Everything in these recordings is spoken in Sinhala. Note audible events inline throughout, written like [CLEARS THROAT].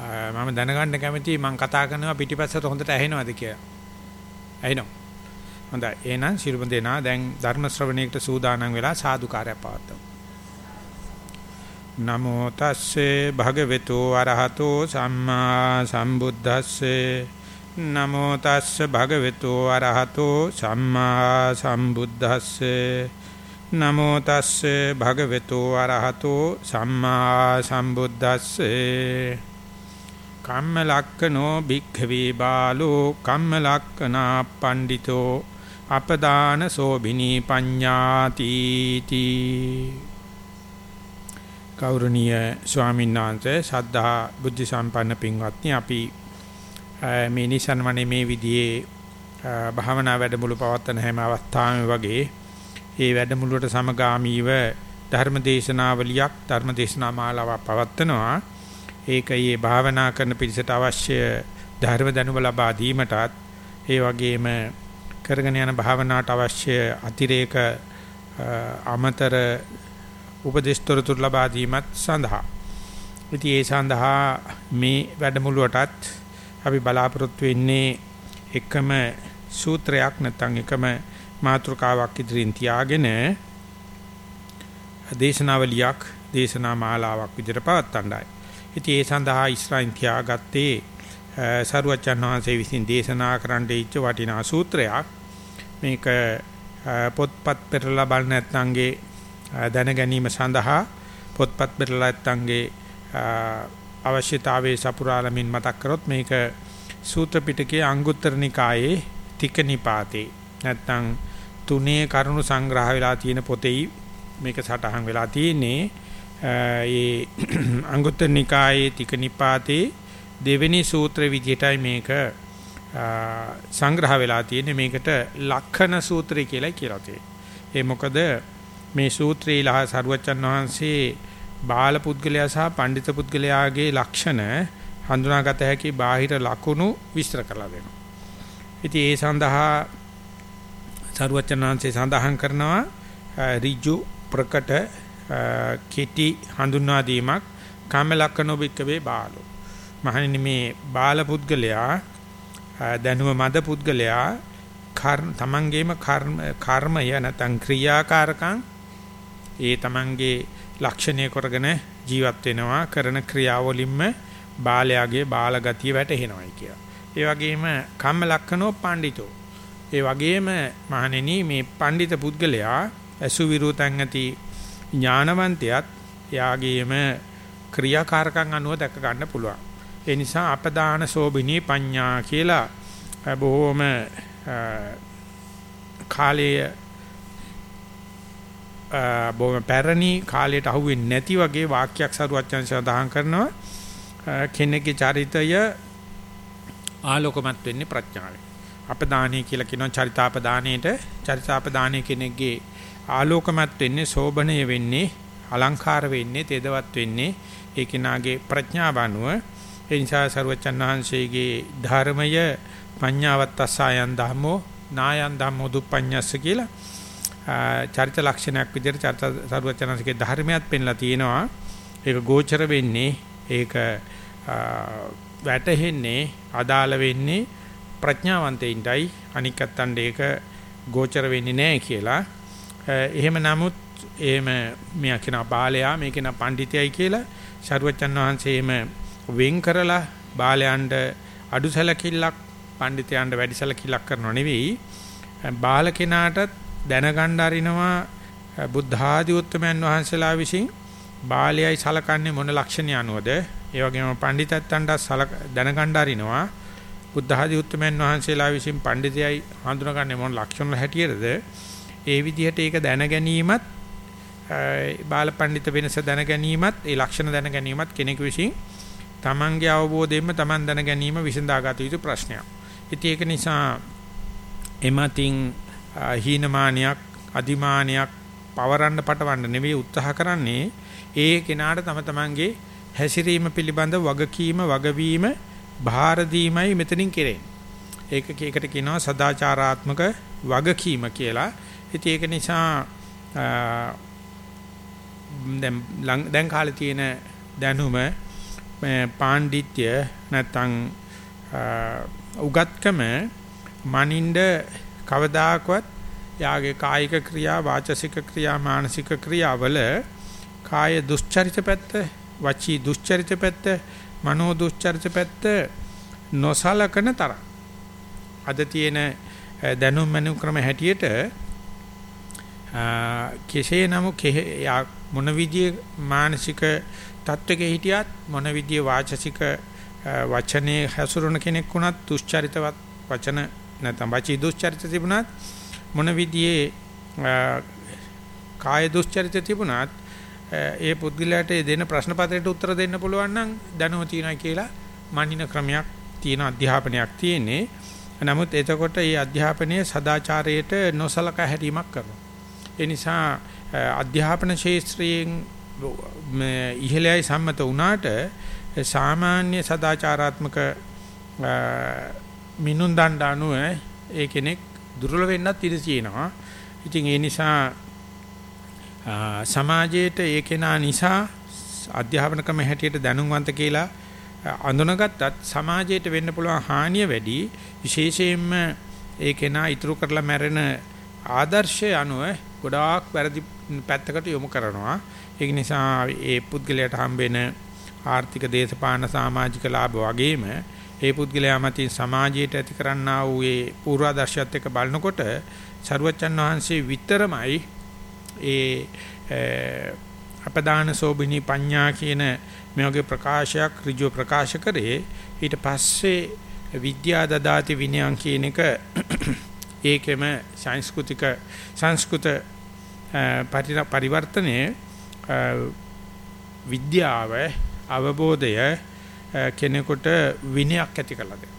මම දැනගන්න කැමතියි මම කතා කරනවා පිටිපස්සට හොඳට ඇහෙනවද කියලා. ඇහෙනවා. හොඳයි. එහෙනම් ශිරුම දෙනා දැන් ධර්ම ශ්‍රවණයකට සූදානම් වෙලා සාදුකාරය පවත්වමු. නමෝ තස්සේ භගවතු අරහතෝ සම්මා සම්බුද්දස්සේ නමෝ තස්සේ භගවතු අරහතෝ සම්මා සම්බුද්දස්සේ නමෝ තස්සේ භගවතු අරහතෝ සම්මා සම්බුද්දස්සේ කම්ම ලක්කනෝ භික්ඛවේ බාලෝ කම්ම ලක්කනා පණ්ඩිතෝ අපදාන සෝබිනී පඤ්ඤාති තී ගෞරවනීය ස්වාමීන් වහන්සේ සද්ධා බුද්ධ සම්පන්න පින්වත්නි අපි මේ නිසන්වනේ මේ විදිහේ භාවනා වැඩමුළු පවත්වන හැම අවස්ථාවෙම වගේ ඒ වැඩමුළුවට සමගාමීව ධර්මදේශනාවලියක් ධර්මදේශනා මාලාවක් පවත්වනවා. ඒකයේ භාවනා කරන පිරිසට අවශ්‍ය ධර්ම දැනුම ලබා දීමටත් ඒ වගේම කරගෙන යන භාවනාවට අවශ්‍ය අතිරේක අමතර උපදේශතොරතුරු ලබා දීමත් සඳහා ඉතින් ඒ සඳහා මේ වැඩමුළුවටත් අපි බලාපොරොත්තු වෙන්නේ එකම සූත්‍රයක් නැත්නම් එකම මාතෘකාවක් ඉදිරින් තියාගෙන දේශනාවලියක් දේශනා මාලාවක් විදිහට පවත්වන්නයි. ඉතින් ඒ සඳහා ඉස්රායිල් තියාගත්තේ සරුවචන් වහන්සේ විසින් දේශනා කරන්න ඉච්ච වටිනා සූත්‍රයක්. මේක පොත්පත් පෙරලා බල නැත්නම්ගේ දැන ගැනීම සඳහා පොත්පත් පෙරලා නැත්නම්ගේ අවශ්‍යතාවයේ සපුරාලමින් මතක් කරොත් මේක සූත්‍ර පිටකයේ අංගුත්තර නිකායේ තික නිපාතේ නැත්නම් තුනේ කරුණු සංග්‍රහ වෙලා තියෙන පොතේ මේක සටහන් වෙලා තියෙන්නේ ඒ [CLEARS THROAT] අංගුත්තර නිකායේ තික නිපාතේ දෙවෙනි සූත්‍ර විදිහටයි මේක සංග්‍රහ වෙලා තියෙන්නේ මේකට ලක්ෂණ සූත්‍රය කියලා කියලා තියෙන්නේ. ඒ මොකද මේ සූත්‍රයේ ලහ සරුවචන් වහන්සේ බාල පුද්ගලයා සහ පඬිත පුද්ගලයාගේ ලක්ෂණ හඳුනාගත හැකි බාහිර ලකුණු විස්තර කරලා දෙනවා. ඉතින් ඒ සඳහා සරුවචන් වහන්සේ සඳහන් කරනවා ඍජු ප්‍රකට කෙටි හඳුන්වා දීමක් කාම ලක්ෂණෝ බික්කවේ බාලෝ. මහණෙනි මේ බාල පුද්ගලයා දැනුම මද පුද්ගලයා තමන්ගේම කර්ම කර්මය නැත්නම් ක්‍රියාකාරකම් ඒ තමන්ගේ ලක්ෂණය කරගෙන ජීවත් වෙනවා කරන ක්‍රියාවලින්ම බාලයාගේ බාල ගතිය වැටහෙනවායි කියලා. ඒ වගේම කම්ම ලක්ෂණෝ පඬිතෝ. ඒ වගේම මහණෙනි මේ පඬිත පුද්ගලයා අසු විරුතන් ඇති ඥානවන්තයත් යාගේම ක්‍රියාකාරකම් අනුව දැක ගන්න පුළුවන්. ඒ නිසා අපදාන සෝබිනී පඤ්ඤා කියලා බොහෝම කාලයේ බොහොම පැරණි කාලයට අහුවෙන්නේ නැති වගේ වාක්‍යයක් සරුවච්චන් සඳහන් කරනවා කෙනෙක්ගේ චරිතය ආලෝකමත් වෙන්නේ ප්‍රඥාවෙන්. අපදානීය කියලා කියනවා චරිතාපදානයේට චරිතාපදානීය කෙනෙක්ගේ ආලෝකමත් වෙන්නේ සෝබණය වෙන්නේ අලංකාර වෙන්නේ තෙදවත් වෙන්නේ ඒ කෙනාගේ ප්‍රඥාව අනුව ඒ නිසා සරුවච්චන් වහන්සේගේ ධර්මය පඤ්ඤාවත් අසයන් ධම්මෝ නායන් ධම්මෝ දුප්පඤ්ඤස්ස කියලා චරිත ලක්ෂණයක් විදිහට චරිත සරුවචනන්සේගේ ධර්මයක් පෙන්ලා තියෙනවා. ඒක ගෝචර වෙන්නේ ඒක වැටහෙන්නේ අදාළ වෙන්නේ ප්‍රඥාවන්තයින්ටයි අනිකත්තන්ට ඒක ගෝචර වෙන්නේ නැහැ කියලා. එහෙම නමුත් එහෙම මෙයා කියන බාලයා මේ කියන පඬිතයයි කියලා සරුවචන් වහන්සේම වෙන් කරලා බාලයන්ට අඩුසලකිල්ලක් පඬිතයන්ට වැඩිසලකිල්ලක් කරනව නෙවෙයි. බාල කෙනාටත් දැනගන්න අරිනවා බුද්ධ ආදී උත්තමයන් වහන්සේලා විසින් බාලයයි සලකන්නේ මොන ලක්ෂණ අනුවද? ඒ වගේම පඬිතත්තන්ට සලක දැනගන්න අරිනවා. බුද්ධ ආදී උත්තමයන් වහන්සේලා විසින් පඬිතයයි හඳුනගන්නේ මොන ලක්ෂණ හැටියටද? ඒ විදිහට ඒක දැන ගැනීමත් බාල පඬිත වෙනස දැන ගැනීමත් ඒ ලක්ෂණ දැන ගැනීමත් කෙනෙකු විසින් තමන්ගේ අවබෝධයෙන්ම තමන් දැන ගැනීම විසඳාගත යුතු ප්‍රශ්නයක්. ඉතින් ඒක නිසා එමතින් හීනමානයක් අදිමානයක් පවරන්න පටවන්න නෙවෙයි උත්සාහ කරන්නේ ඒ කෙනාට තම තමන්ගේ හැසිරීම පිළිබඳ වගකීම වගවීම බාර දීමයි මෙතනින් කෙරෙන්නේ. ඒක ඒකට කියනවා සදාචාරාත්මක වගකීම කියලා. ඉතින් ඒක නිසා දැන් දැන් කාලේ තියෙන දැනුම මේ පාණ්ඩිත්‍ය නැත්තම් උගත්කම මනින්ද කවදාකවත් යාගේ කායික ක්‍රියා වාචසික ක්‍රියා මානසික ක්‍රියාවල කාය දුස්චරිත පැත්ත වචී දුස්චරිත පැත්ත මනෝ දුස්චරිත පැත්ත නොසලකන තරම්. අද තියෙන දැනුම් මනු ක්‍රම හැටියට කෙසේ නමුත් මොන විදියේ මානසික තත්වයක හිටියත් මොන විදියේ වාචසික වචනේ හැසිරුණ කෙනෙක් වුණත් දුස්චරිතවත් වචන නැත්නම් වචී දුස්චරිත තිබුණත් මොන විදියේ කාය දුස්චරිත තිබුණත් ඒ පුද්ගලයාට දෙන ප්‍රශ්න පත්‍රයට උත්තර දෙන්න පුළුවන් නම් දැනුම තියනවා කියලා මනින ක්‍රමයක් තියෙන අධ්‍යාපනයක් තියෙන්නේ. නමුත් එතකොට මේ අධ්‍යාපනයේ සදාචාරයට නොසලකා හැරීමක් කරනවා. ඒ නිසා අධ්‍යාපන ශාස්ත්‍රයෙන් ඉහළයි සම්මත වුණාට සාමාන්‍ය සදාචාරාත්මක මිනුම් දණ්ඩ අනුව ඒ කෙනෙක් දුර්වල වෙන්නත් ඉඩ තියෙනවා. ඉතින් ඒ නිසා සමාජයේට ඒ කෙනා නිසා අධ්‍යාපන ක්‍රම හැටියට දැනුම්වන්ත කියලා අඳුනගත්තත් සමාජයට වෙන්න පුළුවන් හානිය වැඩි විශේෂයෙන්ම ඒ කෙනා ඉතුරු කරලා මැරෙන ආදර්ශය අනුව ගොඩාක් වැරදි පැත්තකට යොමු කරනවා. ඒක නිසා ඒ පුද්ගලයාට හම්බෙන ආර්ථික දේශපාලන සමාජික ලාභ වගේම ඒ පුද්ගලයා මතින් සමාජයට ඇති කරන්නා වූ ඒ පූර්වාදර්ශයත් එක්ක බලනකොට සරුවච්චන් වහන්සේ විතරමයි ඒ අපදාන සෝබිනී පඤ්ඤා කියන මේ වගේ ප්‍රකාශයක් ඍජුව ප්‍රකාශ කරේ. ඊට පස්සේ විද්‍යා දදාති විනයන් කියන එක ඒකෙම සංස්කෘතික සංස්කෘත පරිවර්තනයේ විද්‍යාව අවබෝධය කෙනෙකුට විනයක් ඇති කළා දෙනවා.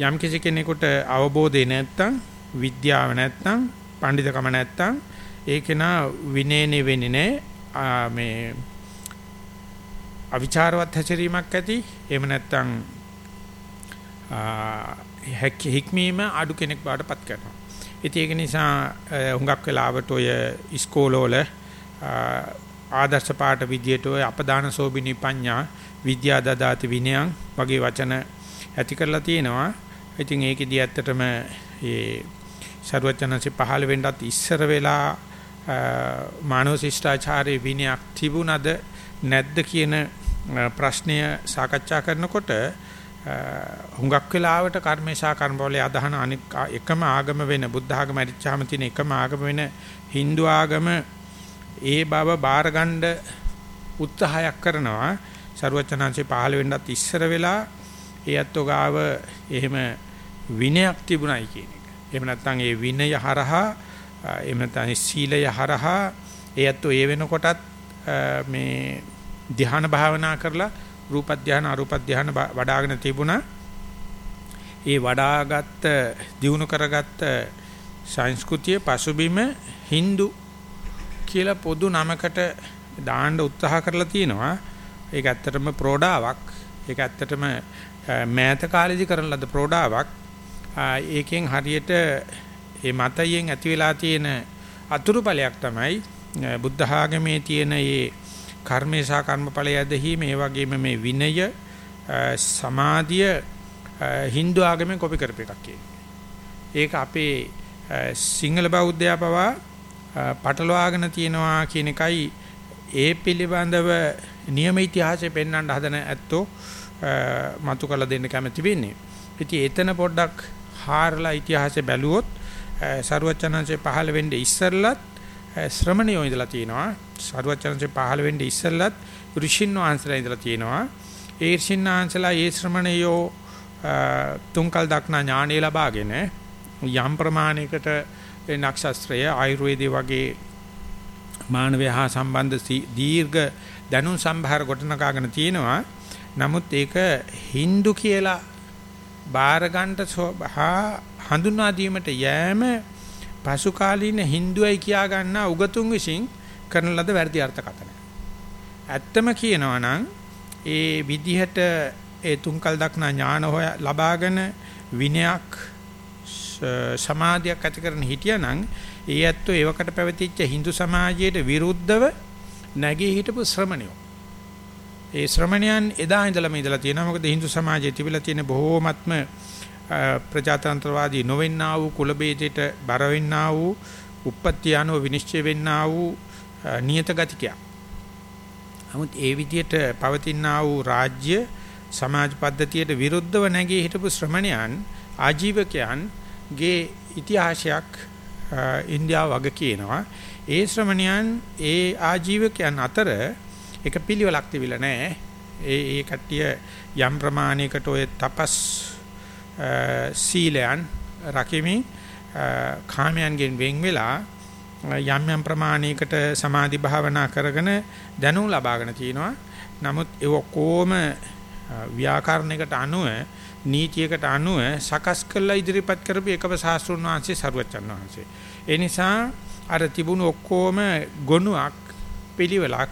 යම් කිසි කෙනෙකුට අවබෝධය නැත්තම් විද්‍යාව නැත්තම් පඬිතකම නැත්තම් ඒ කෙනා විනේනේ වෙන්නේ නැහැ. මේ අවිචාරවත් හැසිරීමක් ඇති. එහෙම නැත්තම් හික්මීම අඩු කෙනෙක් බවටපත් කරනවා. ඉතින් ඒක නිසා හුඟක් වෙලාවට ඔය ඉස්කෝලවල ආදර්ශ පාඨ විදියට ඔය අපදාන සෝබිනී පඤ්ඤා විද්‍යා දදාති විනයන් වගේ වචන ඇති කරලා තියෙනවා. ඉතින් ඒකෙදි ඇත්තටම මේ ਸਰවචනන්සේ පහළ වෙන්නත් ඉස්සර වෙලා මානව ශිෂ්ටාචාරයේ විනයක් තිබුණද නැද්ද කියන ප්‍රශ්නය සාකච්ඡා කරනකොට හුඟක් වෙලාවට කර්මේශා කර්මවලේ අදහන අනික එකම ආගම වෙන බුද්ධ ආගම ඇරිච්චාම තියෙන එකම ආගම වෙන Hindu ආගම ඒ බව බාරගන්න උත්සාහයක් කරනවා ਸਰුවචනාංශේ පහළ වෙන්නත් ඉස්සර වෙලා ඒ අත්ෝ ගාව එහෙම විනයක් තිබුණයි කියන එක. එහෙම නැත්නම් ඒ විනය හරහා එහෙම නැත්නම් සීලය හරහා ඒ අත්ෝ ඒ වෙනකොටත් මේ ධ්‍යාන භාවනා කරලා රූප ධ්‍යාන අරූප ධ්‍යාන වඩ아가න තිබුණා. ඒ වඩාගත් දිනු කරගත්ත සංස්කෘතිය පසුබිම Hindu කියලා පොදු නමකට දාන්න උත්සාහ කරලා තියෙනවා. ඒක ඇත්තටම ප්‍රෝඩාවක්. ඒක ඇත්තටම මෑත කාලේදී කරන ලද ප්‍රෝඩාවක්. ඒකෙන් හරියට මේ මතයෙන් ඇති වෙලා තියෙන අතුරුඵලයක් තමයි බුද්ධ ආගමේ තියෙන මේ කර්මේ සහ කර්මඵලය ඇදහිීම ඒ වගේම මේ විනය සමාධිය Hindu ආගමෙන් කොපි කරපු එකක් ඒක අපේ සිංහල බෞද්ධයා පවා පටලවාගෙන තියෙනවා කියන එකයි ඒ පිළිබඳව නියම ඉතිහාසය පෙන්වන්න හදන ඇත්තෝ මතු කළ දෙන්න කැමති වෙන්නේ. ඉතින් එතන පොඩ්ඩක් හාරලා ඉතිහාසය බැලුවොත් සරුවචනංශේ පහළ වෙන්නේ ඉස්සෙල්ලත් ශ්‍රමණයෝ ඉඳලා තියෙනවා. සරුවචනංශේ පහළ වෙන්නේ ඉස්සෙල්ලත් ඍෂින් වහන්සේලා ඉඳලා තියෙනවා. ඒ ඍෂින් වහන්සේලා ඒ ශ්‍රමණයෝ තුන්කල් දක්නා ඥාණය ලබාගෙන යම් ප්‍රමාණයකට නක්ෂත්‍රය ආයුර්වේදයේ වගේ මානවය හා සම්බන්ධ දීර්ඝ දැනුම් සම්භාර ගොඩනගාගෙන තියෙනවා. නමුත් ඒක Hindu කියලා බාර ගන්නට හා හඳුනා දීමට යෑම පසු කාලීන Hinduයි කියා ගන්නා උගතුන් විසින් කරන ලද වැරදි අර්ථකථන. ඇත්තම කියනවා නම් ඒ විදිහට ඒ තුන්කල් දක්නා ඥාන හොය ලබාගෙන විනයක් සමාධියක් ඇති කරන හිටියානම් ඒ ඇත්තෝ ඒවකට පැවතිච්ච Hindu සමාජයට විරුද්ධව නැගී හිටපු ශ්‍රමණයෝ. ඒ ශ්‍රමණයන් එදා ඉඳලම ඉඳලා තියෙනවා. මොකද Hindu සමාජයේ තිබිලා තියෙන බොහෝමත්ම ප්‍රජාතන්ත්‍රවාදී නොවෙන්නා වූ කුල බේදයට බර වෙන්නා වූ උප්පත්ති අනුව විනිශ්චය වෙන්නා වූ නියත ගතිකයක්. නමුත් ඒ විදිහට පවතිනා වූ රාජ්‍ය සමාජ පද්ධතියට විරුද්ධව නැගී හිටපු ශ්‍රමණයන් ආජීවකයන්ගේ ඉතිහාසයක් ඉන්දියාව වග කියනවා. ඒ ශ්‍රමණයන් ඒ ආජීවකයන් අතර එක පිළිවෙලක් තිබිලා නැහැ. ඒ ඒ කට්ටිය යම් ප්‍රමාණයකට ඔය තපස් සීලයන් රකිමින් කාමයන්ගෙන් වෙන් වෙලා යම් යම් ප්‍රමාණයකට සමාධි භාවනා කරගෙන දැනුම් ලබාගෙන තිනවා. නමුත් ඒ ඔක්කොම ව්‍යාකරණයකට අනුව නීතියකට අනුව සකස් කළා ඉදිරිපත් කරපු එකම ශාස්ත්‍රුන් වහන්සේ සරුවච්චන් වහන්සේ. ඒ නිසා අර තිබුණු ඔක්කොම ගොනුවක් පිළිවෙලක්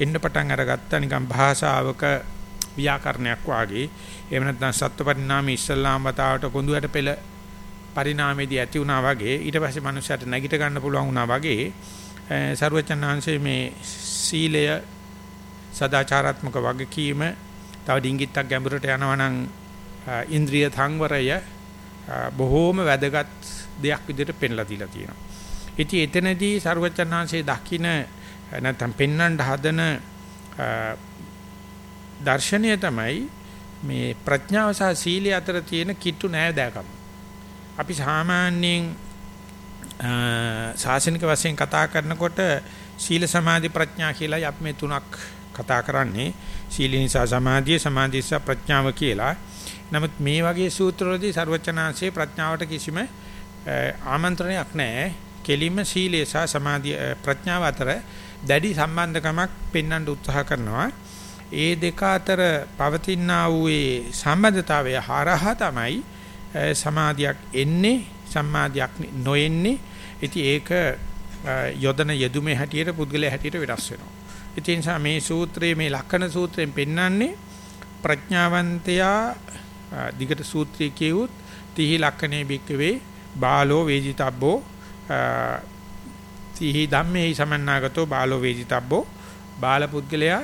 එන්න පටන් අරගත්තා නිකන් භාෂාවක ව්‍යාකරණයක් වාගේ. එහෙම නැත්නම් සත්වපරිණාමී ඉස්ලාම් වතාවට කොඳුයට පෙළ පරිණාමයේදී ඇති වුණා වගේ ඊට පස්සේ මනුස්සයට නැගිට ගන්න පුළුවන් වුණා වගේ සරුවචන් වහන්සේ මේ සීලය සදාචාරාත්මක වගකීම තව ඩිංගිත්තක් ගැඹුරට යනවා නම් ඉන්ද්‍රිය සංවරය බොහෝම වැදගත් දෙයක් විදිහට පෙන්ලා දීලා තියෙනවා. ඉතින් එතනදී සරුවචනාංශයේ දකින්න නැත්නම් පෙන්වන්න හදන දර්ශනය තමයි මේ ප්‍රඥාව සහ සීලය අතර තියෙන කිට්ටු නෑදෑකම. අපි සාමාන්‍යයෙන් ශාසනික වශයෙන් කතා කරනකොට සීල සමාධි ප්‍රඥා කියලා අපි මේ තුනක් කතා කරන්නේ. සීල නිසා සමාධිය, සමාධිය නිසා ප්‍රඥාව කියලා. නමුත් මේ වගේ සූත්‍රවලදී ਸਰවචනාංශයේ ප්‍රඥාවට කිසිම ආමන්ත්‍රණයක් නැහැ. කෙලින්ම සීලය සහ සමාධිය ප්‍රඥාව අතර දැඩි සම්බන්ධකමක් පෙන්වන්න උත්සාහ කරනවා. ඒ දෙක අතර පවතිනා වූ ඒ සම්බන්ධතාවය හරහා තමයි සමාධියක් එන්නේ සම්මාදියක් නොෙන්නේ. ඉතින් ඒක යොදන යෙදුමේ හැටියට පුද්ගලයා හැටියට වෙනස් වෙනවා. ඒ නිසා මේ සූත්‍රයේ මේ ලක්ෂණ සූත්‍රයෙන් පෙන්වන්නේ ප්‍රඥාවන්තයා දිගට සූත්‍රය කියුත් තිහි ලක්ෂණේ බික්කවේ බාලෝ වේජිතබ්බෝ තිහි ධම්මේ සමන්නාගතෝ බාලෝ වේදිතබ්බෝ බාල පුද්ගලයා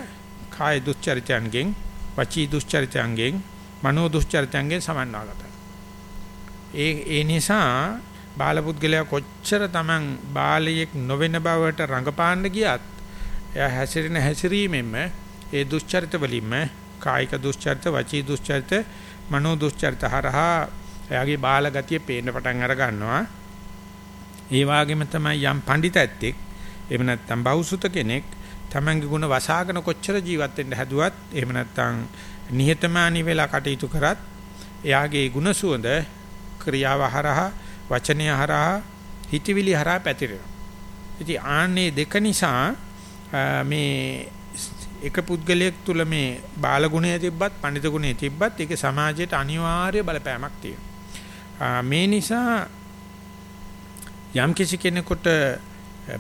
කාය දුස්චරිතයන්ගෙන් වචී දුස්චරිතයන්ගෙන් මනෝ දුස්චරිතයන්ගෙන් සමන්නාගතයි. ඒ ඒ නිසා බාල පුද්ගලයා කොච්චර Taman බාලයෙක් නොවන බවට රඟපාන්න ගියත් එයා හැසිරෙන හැසිරීමෙන්ම ඒ දුස්චරිත වලින්ම කායික දුස්චරිත වචී දුස්චරිත මනෝ දුස්චරිත හරහා එයාගේ බාල ගතිය පේන්න පටන් අර ගන්නවා ඒ වගේම තමයි යම් පඬිත ඇත්තෙක් එහෙම නැත්නම් බෞසුත කෙනෙක් තමන්ගේ ගුණ වසාගෙන කොච්චර ජීවත් වෙන්න හැදුවත් එහෙම නැත්නම් නිහතමානී වෙලා කටයුතු කරත් එයාගේ ගුණ සුවඳ ක්‍රියාව හරහා වචනය හරහා හිතවිලි හරහා පැතිරෙනවා. ඉතින් ආන්නේ දෙක නිසා මේ එක පුද්ගලයෙක් තුල මේ බාල ගුණය තිබ්බත් පඬිත ගුණය තිබ්බත් ඒක සමාජයට අනිවාර්ය බලපෑමක් තියෙනවා. මේ නිසා යම් කිසි කෙනෙකුට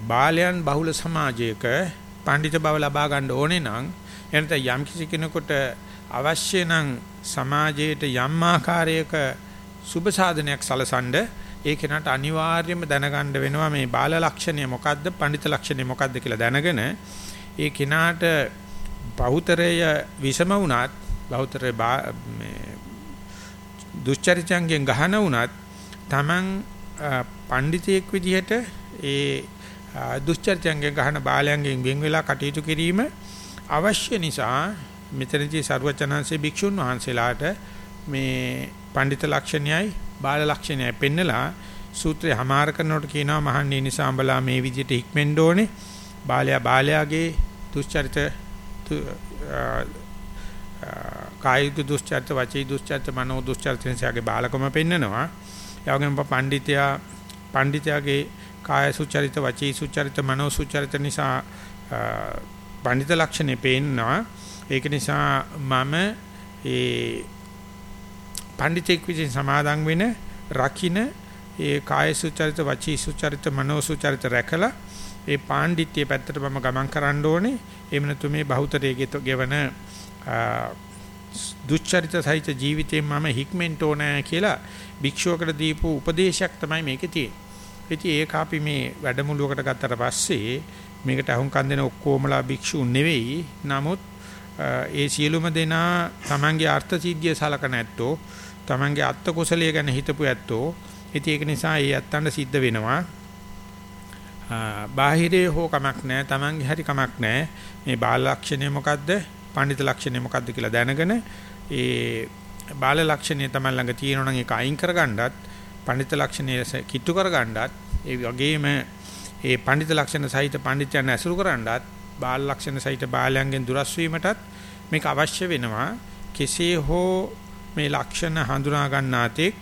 බාලයන් බහුල සමාජයක පඬිත බව ලබා ගන්න ඕනේ නම් එනත යම් කිසි කෙනෙකුට අවශ්‍ය නම් සමාජයට යම් ආකාරයක සුබ සාධනයක් සලසනද ඒ කෙනාට අනිවාර්යයෙන්ම දැනගන්න වෙනවා මේ බාල ලක්ෂණය මොකද්ද පඬිත ලක්ෂණය මොකද්ද කියලා දැනගෙන ඒ කෙනාට බහුතරය විසම වුණත් බහුතරය මේ දුස්චරිතයන්ගෙන් ගහන වුණත් Taman පඬිතෙක් විදිහට ඒ දුස්චරිතයන්ගෙන් ගහන බාලයන්ගෙන් වෙන් වෙලා කටයුතු කිරීම අවශ්‍ය නිසා මෙතනදී ਸਰවචනංශේ භික්ෂුන් වහන්සේලාට මේ පඬිත ලක්ෂණයයි බාල ලක්ෂණයයි පෙන්නලා සූත්‍රය හමාර කරනකොට කියනවා මහන්නේ නිසා අඹලා මේ විදිහට හික්මෙන්න ඕනේ. බාලයා බාලයාගේ දුස්චරිත කායික දුස්චරිත වචී දුස්චරිත මනෝ දුස්චරිත නිසාගේ බාලකම පෙන්නනවා. එවගෙම පඬිතයා පඬිතයාගේ කාය සුචරිත වචී සුචරිත මනෝ සුචරිත නිසා පඬිත ලක්ෂණේ පේනවා ඒක නිසා මම ඒ පඬිතෙක් විසින් සමාදන් වෙන රකින්න ඒ කාය සුචරිත වචී සුචරිත මනෝ සුචරිත රැකලා ඒ පාණ්ඩිත්‍ය පැත්තට මම ගමන් කරන්න ඕනේ එහෙම නැතු මේ බහුතරයේ ගෙවන දුච්චරිත සහිත ජීවිතේ මම හික්මෙන්ට ඕනෑ කියලා භික්ෂුවකට දීපු උපදේශයක් තමයි මේකේ තියෙන්නේ. ඉතින් ඒක අපි මේ වැඩමුළුවකට ගත්තට පස්සේ මේකට අහුම්කම් දෙන ඔක්කොමලා භික්ෂුන් නෙවෙයි. නමුත් ඒ සියලුම දෙනා තමන්ගේ අර්ථ සිද්ධිය සලකන ඇත්තෝ තමන්ගේ අත්ත කුසලයේ ගැන හිතපු ඇත්තෝ ඉතින් ඒක නිසා ඒ ඇත්තන්ට සිද්ධ වෙනවා. බාහිරේ හෝ කමක් නැහැ තමන්ගේ හරි කමක් නැහැ මේ බාල ලක්ෂණය මොකද්ද? පඬිත ලක්ෂණය මොකද්ද කියලා දැනගෙන ඒ බාල ලක්ෂණය තමයි ළඟ තියෙනවා නම් ඒක අයින් කරගන්නත් පඬිත ලක්ෂණය කිට්ටු කරගන්නත් ඒ වගේම ඒ පඬිත ලක්ෂණ සහිත පඬිත්යන් ඇසුරු කරන්නත් බාල ලක්ෂණ සහිත බාලයන්ගෙන් දුරස් වීමටත් මේක අවශ්‍ය වෙනවා කෙසේ හෝ මේ ලක්ෂණ හඳුනා ගන්නාතෙක්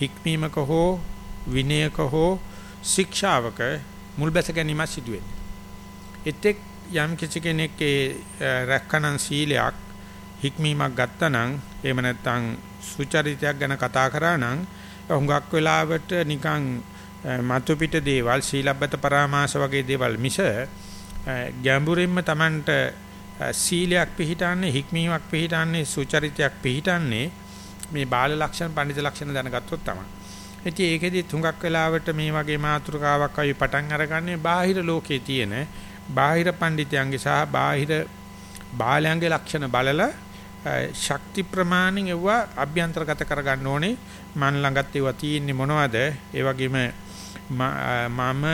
හික්මීමක හෝ විනයක හෝ ශික්ෂාවක මුල් බැස ගැනීම සිදු වෙන්නේ. එතෙක් යම් කිසි කෙනෙක් ඒ රැක්කනන් සීලයක් හික්මීමක් ගත්තනම් එහෙම නැත්නම් සුචරිතයක් ගැන කතා කරා නම් හුඟක් වෙලාවට නිකන් මතු පිට දේවල් සීලබ්බත පරාමාස වගේ දේවල් මිස ගැඹුරින්ම Tamanට සීලයක් පිළිටන්නේ හික්මීමක් පිළිටන්නේ සුචරිතයක් පිළිටන්නේ මේ බාල ලක්ෂණ පඬිත ලක්ෂණ දැනගත්තොත් තමයි. ඉතින් ඒකෙදි තුඟක් වෙලාවට මේ වගේ මාතෘකාවක් අය පටන් අරගන්නේ බාහිර ලෝකයේ තියෙන බාහිර පඬිතයන්ගේ සහ බාහිර බාලයන්ගේ ලක්ෂණ බලලා ශක්ති ප්‍රමාණෙන් ඒවා අභ්‍යන්තරගත කරගන්න ඕනේ මන් ළඟත් ඒවා තියෙන්නේ මොනවද ඒ වගේම මම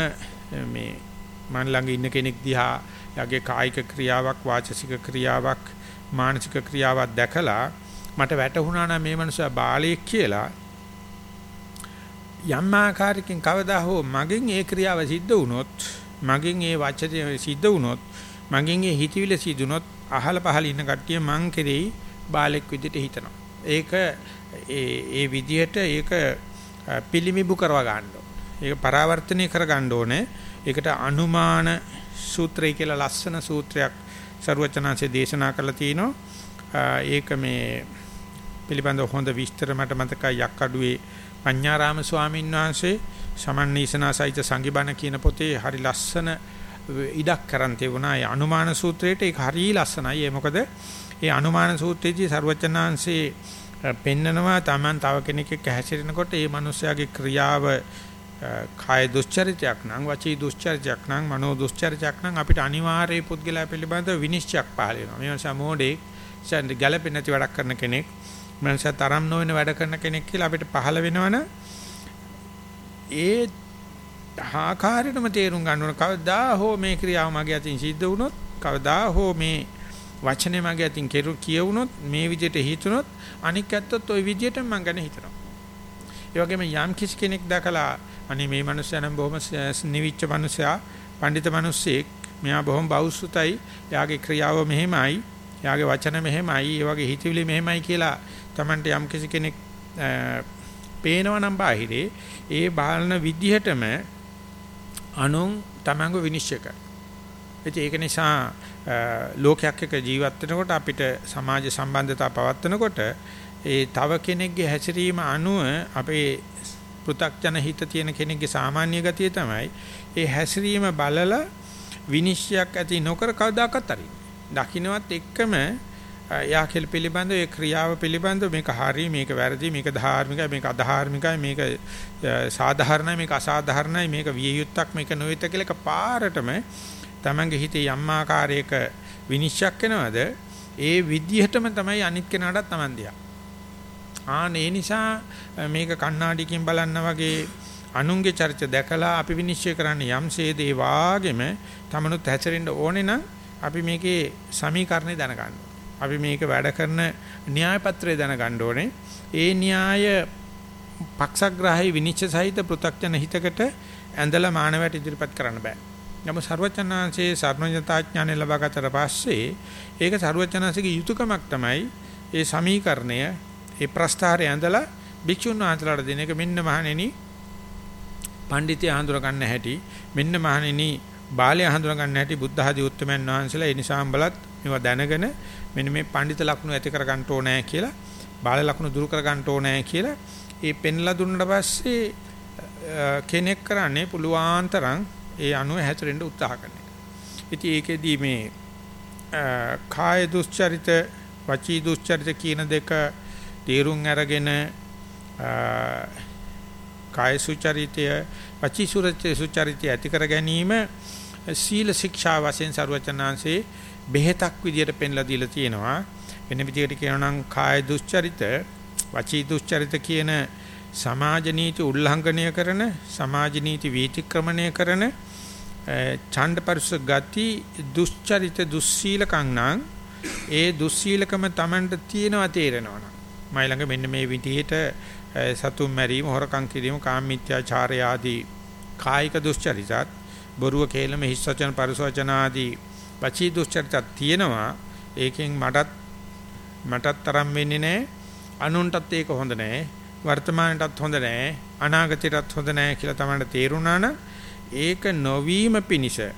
මේ මන් ළඟ ඉන්න කෙනෙක් දිහා යගේ කායික ක්‍රියාවක් වාචසික ක්‍රියාවක් මානසික ක්‍රියාවක් දැකලා මට වැටහුණා නම් මේ මනුස්සයා බාලයෙක් කියලා යම් ආකාරයකින් කවදා හෝ මගෙන් ඒ ක්‍රියාව සිද්ධ වුණොත් මගෙන් ඒ වචනේ සිද්ධ වුණොත් මගෙන් ඒ හිතවිල සිදුනොත් අහල පහල ඉන්න කට්ටිය මං කෙරෙහි බාලෙක් විදිහට හිතනවා. ඒක ඒ ඒ විදියට ඒක පිළිමිබු කරව ගන්න ඕනේ. ඒක පරාවර්තනය කර ගන්න ඕනේ. ඒකට අනුමාන සූත්‍රය කියලා ලස්සන සූත්‍රයක් ਸਰුවචනාංශේ දේශනා කරලා තිනවා. ඒක මේ පිළිබඳ හොඳ විස්තර මට මතකයි යක්කඩුවේ පඤ්ඤාරාම ස්වාමීන් වහන්සේ සමන්නීසනාසයිත සංගිබණ කියන පොතේ හරි ලස්සන ඉඩක් කරන් තිබුණා. ඒ අනුමාන සූත්‍රයේට ඒක හරි ලස්සනයි. ඒ මොකද ඒ අනුමාන සූත්‍රයේදී ਸਰුවචනාංශේ පෙන්නනවා Taman තව කෙනෙක් එක්ක හැසිරෙනකොට ඒ මනුස්සයාගේ ක්‍රියාව කාය දුස්චරිතයක් නම් වචී දුස්චරිතයක් නම් මනෝ දුස්චරිතයක් නම් අපිට අනිවාර්යයි පුද්ගලයා පිළිබඳව විනිශ්චයක් පහල වෙනවා. මේ නිසා මොඩේ ගැළපෙන්නේ නැති වැඩක් කරන කෙනෙක් මනස තරම් නොවන වැඩ කරන කෙනෙක් කියලා අපිට පහළ වෙනවනේ ඒ ආකාරයටම තේරුම් ගන්න ඕන කවදා හෝ මේ ක්‍රියාව මගේ අතින් සිද්ධ වුණොත් කවදා හෝ මේ වචනේ මගේ අතින් කෙරු කියවුනොත් මේ විදිහට හිතුනොත් අනික් ඇත්තොත් ওই විදිහට මම ගැන හිතනවා. ඒ වගේම යම් කිසි කෙනෙක් දැකලා අනේ මේ මනුස්සයා නම් බොහොම නිවිච්ච මනුස්සයා, පඬිත මනුස්සයෙක්, මෙයා බොහොම බෞසුතයි, එයාගේ ක්‍රියාව මෙහෙමයි, එයාගේ වචන මෙහෙමයි, ඒ වගේ හිතවිලි මෙහෙමයි කියලා Tamante යම් කිසි කෙනෙක් පේනවා නම් බාහිරේ ඒ බාලන විදිහටම අනුන් තමංගු විනිශ්චය කර. ඒක නිසා ලෝකයක් එක්ක ජීවත් වෙනකොට අපිට සමාජ සම්බන්ධතා පවත්වනකොට ඒ තව කෙනෙක්ගේ හැසිරීම අනුව අපේ පෘ탁ජන හිත තියෙන කෙනෙක්ගේ සාමාන්‍ය ගතිය තමයි ඒ හැසිරීම බලලා විනිශ්චයක් ඇති නොකර කවදාකවත් අරින්න. දකින්නවත් එක්කම යා කෙල් පිළිබඳ ඒ ක්‍රියාව පිළිබඳ මේක හරි මේක වැරදි මේක ධාර්මිකයි මේක අධාර්මිකයි මේක සාධාරණයි මේක අසාධාරණයි මේක විය යුත්තක් මේක නොවිත කියලා එකපාරටම තමන්ගේ හිතේ යම් ආකාරයක විනිශ්චයක් වෙනවද ඒ විදිහටම තමයි අනිත් කෙනාටත් Taman දියා. ආන ඒ නිසා මේක කණ්ණාඩියකින් බලන්න වගේ අනුන්ගේ චරිත දැකලා අපි විනිශ්චය කරන්නේ යම්සේද ඒ වාගෙම තමනුත් හැසිරෙන්න ඕනේ නම් අපි මේකේ සමීකරණය දැනගන්න අපි මේක වැඩ කරන න්‍යාය පත්‍රය දැනගන්න ඕනේ. ඒ න්‍යාය පක්ෂග්‍රාහී විනිශ්චය සහිත පෘථග්ජන හිතකට ඇඳලා මානවයට ඉදිරිපත් කරන්න බෑ. නමුත් ਸਰවචනාංශයේ සර්වඥතාඥානය ලබා ගතට පස්සේ ඒක ਸਰවචනාංශයේ යුතුයකමක් තමයි ඒ සමීකරණය ඒ ප්‍රස්ථාරය ඇඳලා භික්ෂුන් වහන්සේලාට දෙන එක. මෙන්න මහණෙනි පඬිතිය හඳුර ගන්න හැටි මෙන්න මහණෙනි බාලය හඳුර ගන්න හැටි බුද්ධ ආදී උත්තමයන් වහන්සේලා ඒ නිසාම බලත් මේවා දැනගෙන මෙන්න මේ පඬිත ලක්ෂණ ඇති කර ගන්න ඕනේ කියලා බාල ලක්ෂණ දුරු කර ගන්න ඕනේ කියලා ඒ පෙන්ලා දුන්නට පස්සේ කෙනෙක් කරන්නේ පුළුවන් තරම් ඒ අනුව හැතරෙන්න උත්සාහ කරන එක. ඉතින් ඒකෙදී මේ කාය දුස්චරිත වචී දුස්චරිත කියන දෙක තේරුම් අරගෙන කාය සුචරිතය වචී සුචරිතය ඇති කර ගැනීම සීල ශික්ෂා වශයෙන් ਸਰවචනාංශේ බෙහෙතක් විදියට පෙන්ලා දීලා තියෙනවා. වෙන විදිහට කියනවා නම් කාය දුස්චරිත, වචී දුස්චරිත කියන සමාජ නීති උල්ලංඝනය කරන, සමාජ නීති වීතික්‍රමණය කරන ඡණ්ඩපරිස ගති දුස්චරිත දුස්සීලකම් නම් ඒ දුස්සීලකම Tamanට තියෙනවා තේරෙනවා මයි ළඟ මෙන්න මේ විදිහට සතුම් මැරීම හොරකම් කිරීම කාමීත්‍යාචාරය ආදී කායික දුස්චරිතත් බොරුව කේලම හිස් වචන පරිස වචන ආදී වචී දුස්චරිතත් තියෙනවා. ඒකෙන් මටත් මටත් තරම් වෙන්නේ නැහැ අනුන්ටත් ඒක හොඳ නැහැ වර්තමානයටත් හොඳ නැහැ අනාගතයටත් හොඳ නැහැ කියලා තමයි තේරුණා නම් ඒක නොවීම පිණිස ඒ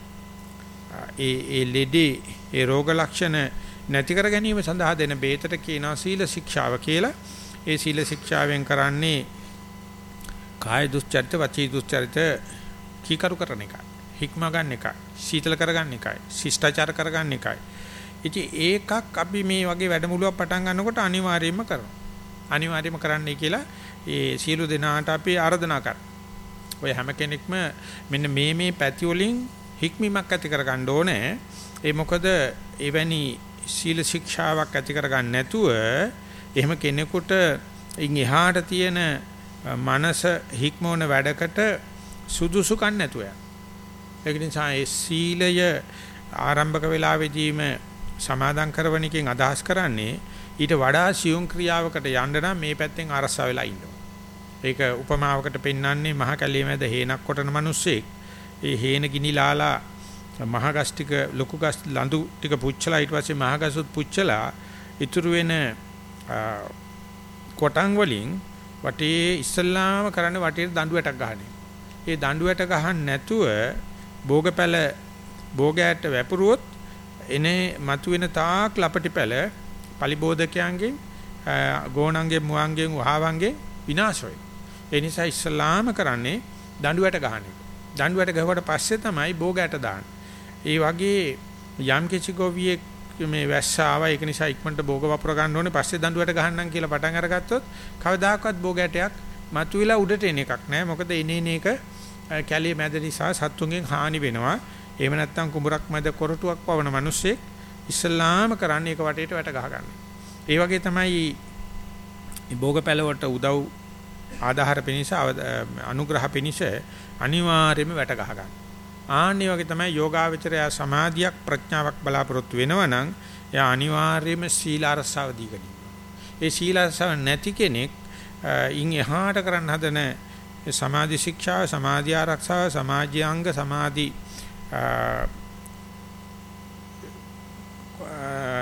ඒ ලෙඩේ ඒ රෝග ලක්ෂණ නැති කර ගැනීම සඳහා දෙන බේතට කියනවා සීල ශික්ෂාව කියලා. ඒ සීල ශික්ෂාවෙන් කරන්නේ කාය දුස්චරිත වචී දුස්චරිත කීකරු කරන එකයි. හික්ම ගන්න එකයි. සීතල කරගන්න එකයි. ශිෂ්ටාචාර කරගන්න එකයි. ඉතින් ඒකක් අපි මේ වගේ වැඩමුළුවක් පටන් ගන්නකොට අනිවාර්යයෙන්ම කරනවා. අනිවාර්යයෙන්ම කරන්නයි කියලා ඒ සීල දෙනාට අපි ආරාධනා කරනවා. ඔය හැම කෙනෙක්ම මෙන්න මේ මේ පැති වලින් හික්මීමක් ඇති කරගන්න ඕනේ. ඒ මොකද එවැනි සීල ශික්ෂාවක් ඇති කරගන්න නැතුව එහෙම කෙනෙකුට ඉන් එහාට තියෙන මනස හික්මවන වැඩකට සුදුසුකම් නැතුව ඒක නිසා ඒ සීලය ආරම්භක වෙලාවේදීම සමාදන් කරවන එකෙන් අදහස් කරන්නේ ඊට වඩා සියුම් ක්‍රියාවකට යන්න නම් මේ පැත්තෙන් අරසා වෙලා ඉන්න ඒක උපමාවකට පෙන්වන්නේ මහ කැලේ මැද හේනක් කොටන මිනිස්සෙක් ඒ හේන ගිනිලාලා මහ ගස් ටික ලොකු ගස් ලඳු ටික පුච්චලා ඊට පස්සේ මහ ගසුත් පුච්චලා ඉතුරු වෙන කොටන් වලින් වටේ ඉස්සල්ලාම කරන්නේ වටේට දඬුවටක් ගහන්නේ. ඒ දඬුවට ගහන්න නැතුව භෝගපැල භෝගයට වැපරුවොත් එනේ මතුවෙන තාක් ලපටි පැල පලිබෝධකයන්ගෙන් ගෝණංගෙන් මුවන්ගෙන් වහවන්ගෙන් විනාශ වෙයි. ඒ නිසා ඉස්සල්ලාම කරන්නේ දඬුවට ගහන එක. දඬුවට ගහුවට පස්සේ තමයි භෝගයට දාන්නේ. ඒ වගේ යම් කිසි ගොවියෙක් මේ වැස්ස ආවා ඒක නිසා ඉක්මනට භෝග වපුර ගන්න ඕනේ පස්සේ දඬුවට ගහන්නම් කියලා පටන් අරගත්තොත් කවදාකවත් භෝගයටයක් මතුවිලා උඩට එන එකක් නෑ මොකද එනේන එක කැලේ මැද නිසා සත්තුන්ගෙන් හානි වෙනවා එහෙම නැත්නම් කුඹරක් මැද කොරටුවක් පවන මිනිස්සෙක් ඉස්ලාම කරන්නේ ඒක වටේට වැට ගහ ගන්න. ඒ වගේ තමයි භෝග පැලවට උදව් ආධාර පිනිස අනුග්‍රහ පිනිස අනිවාර්යයෙන්ම වැට ගහ ගන්න. ආන්නේ වගේ තමයි යෝගාවචරය සමාධියක් ප්‍රඥාවක් බලාපොරොත්තු වෙනවා නම් එයා අනිවාර්යයෙන්ම සීල අරසාව දීගෙන ඒ සීල අරසාව නැති කෙනෙක් ඉන් එහාට කරන්න හදන සමාධි ශික්ෂා සමාධි ආරක්ෂාව සමාජ්‍යාංග සමාධි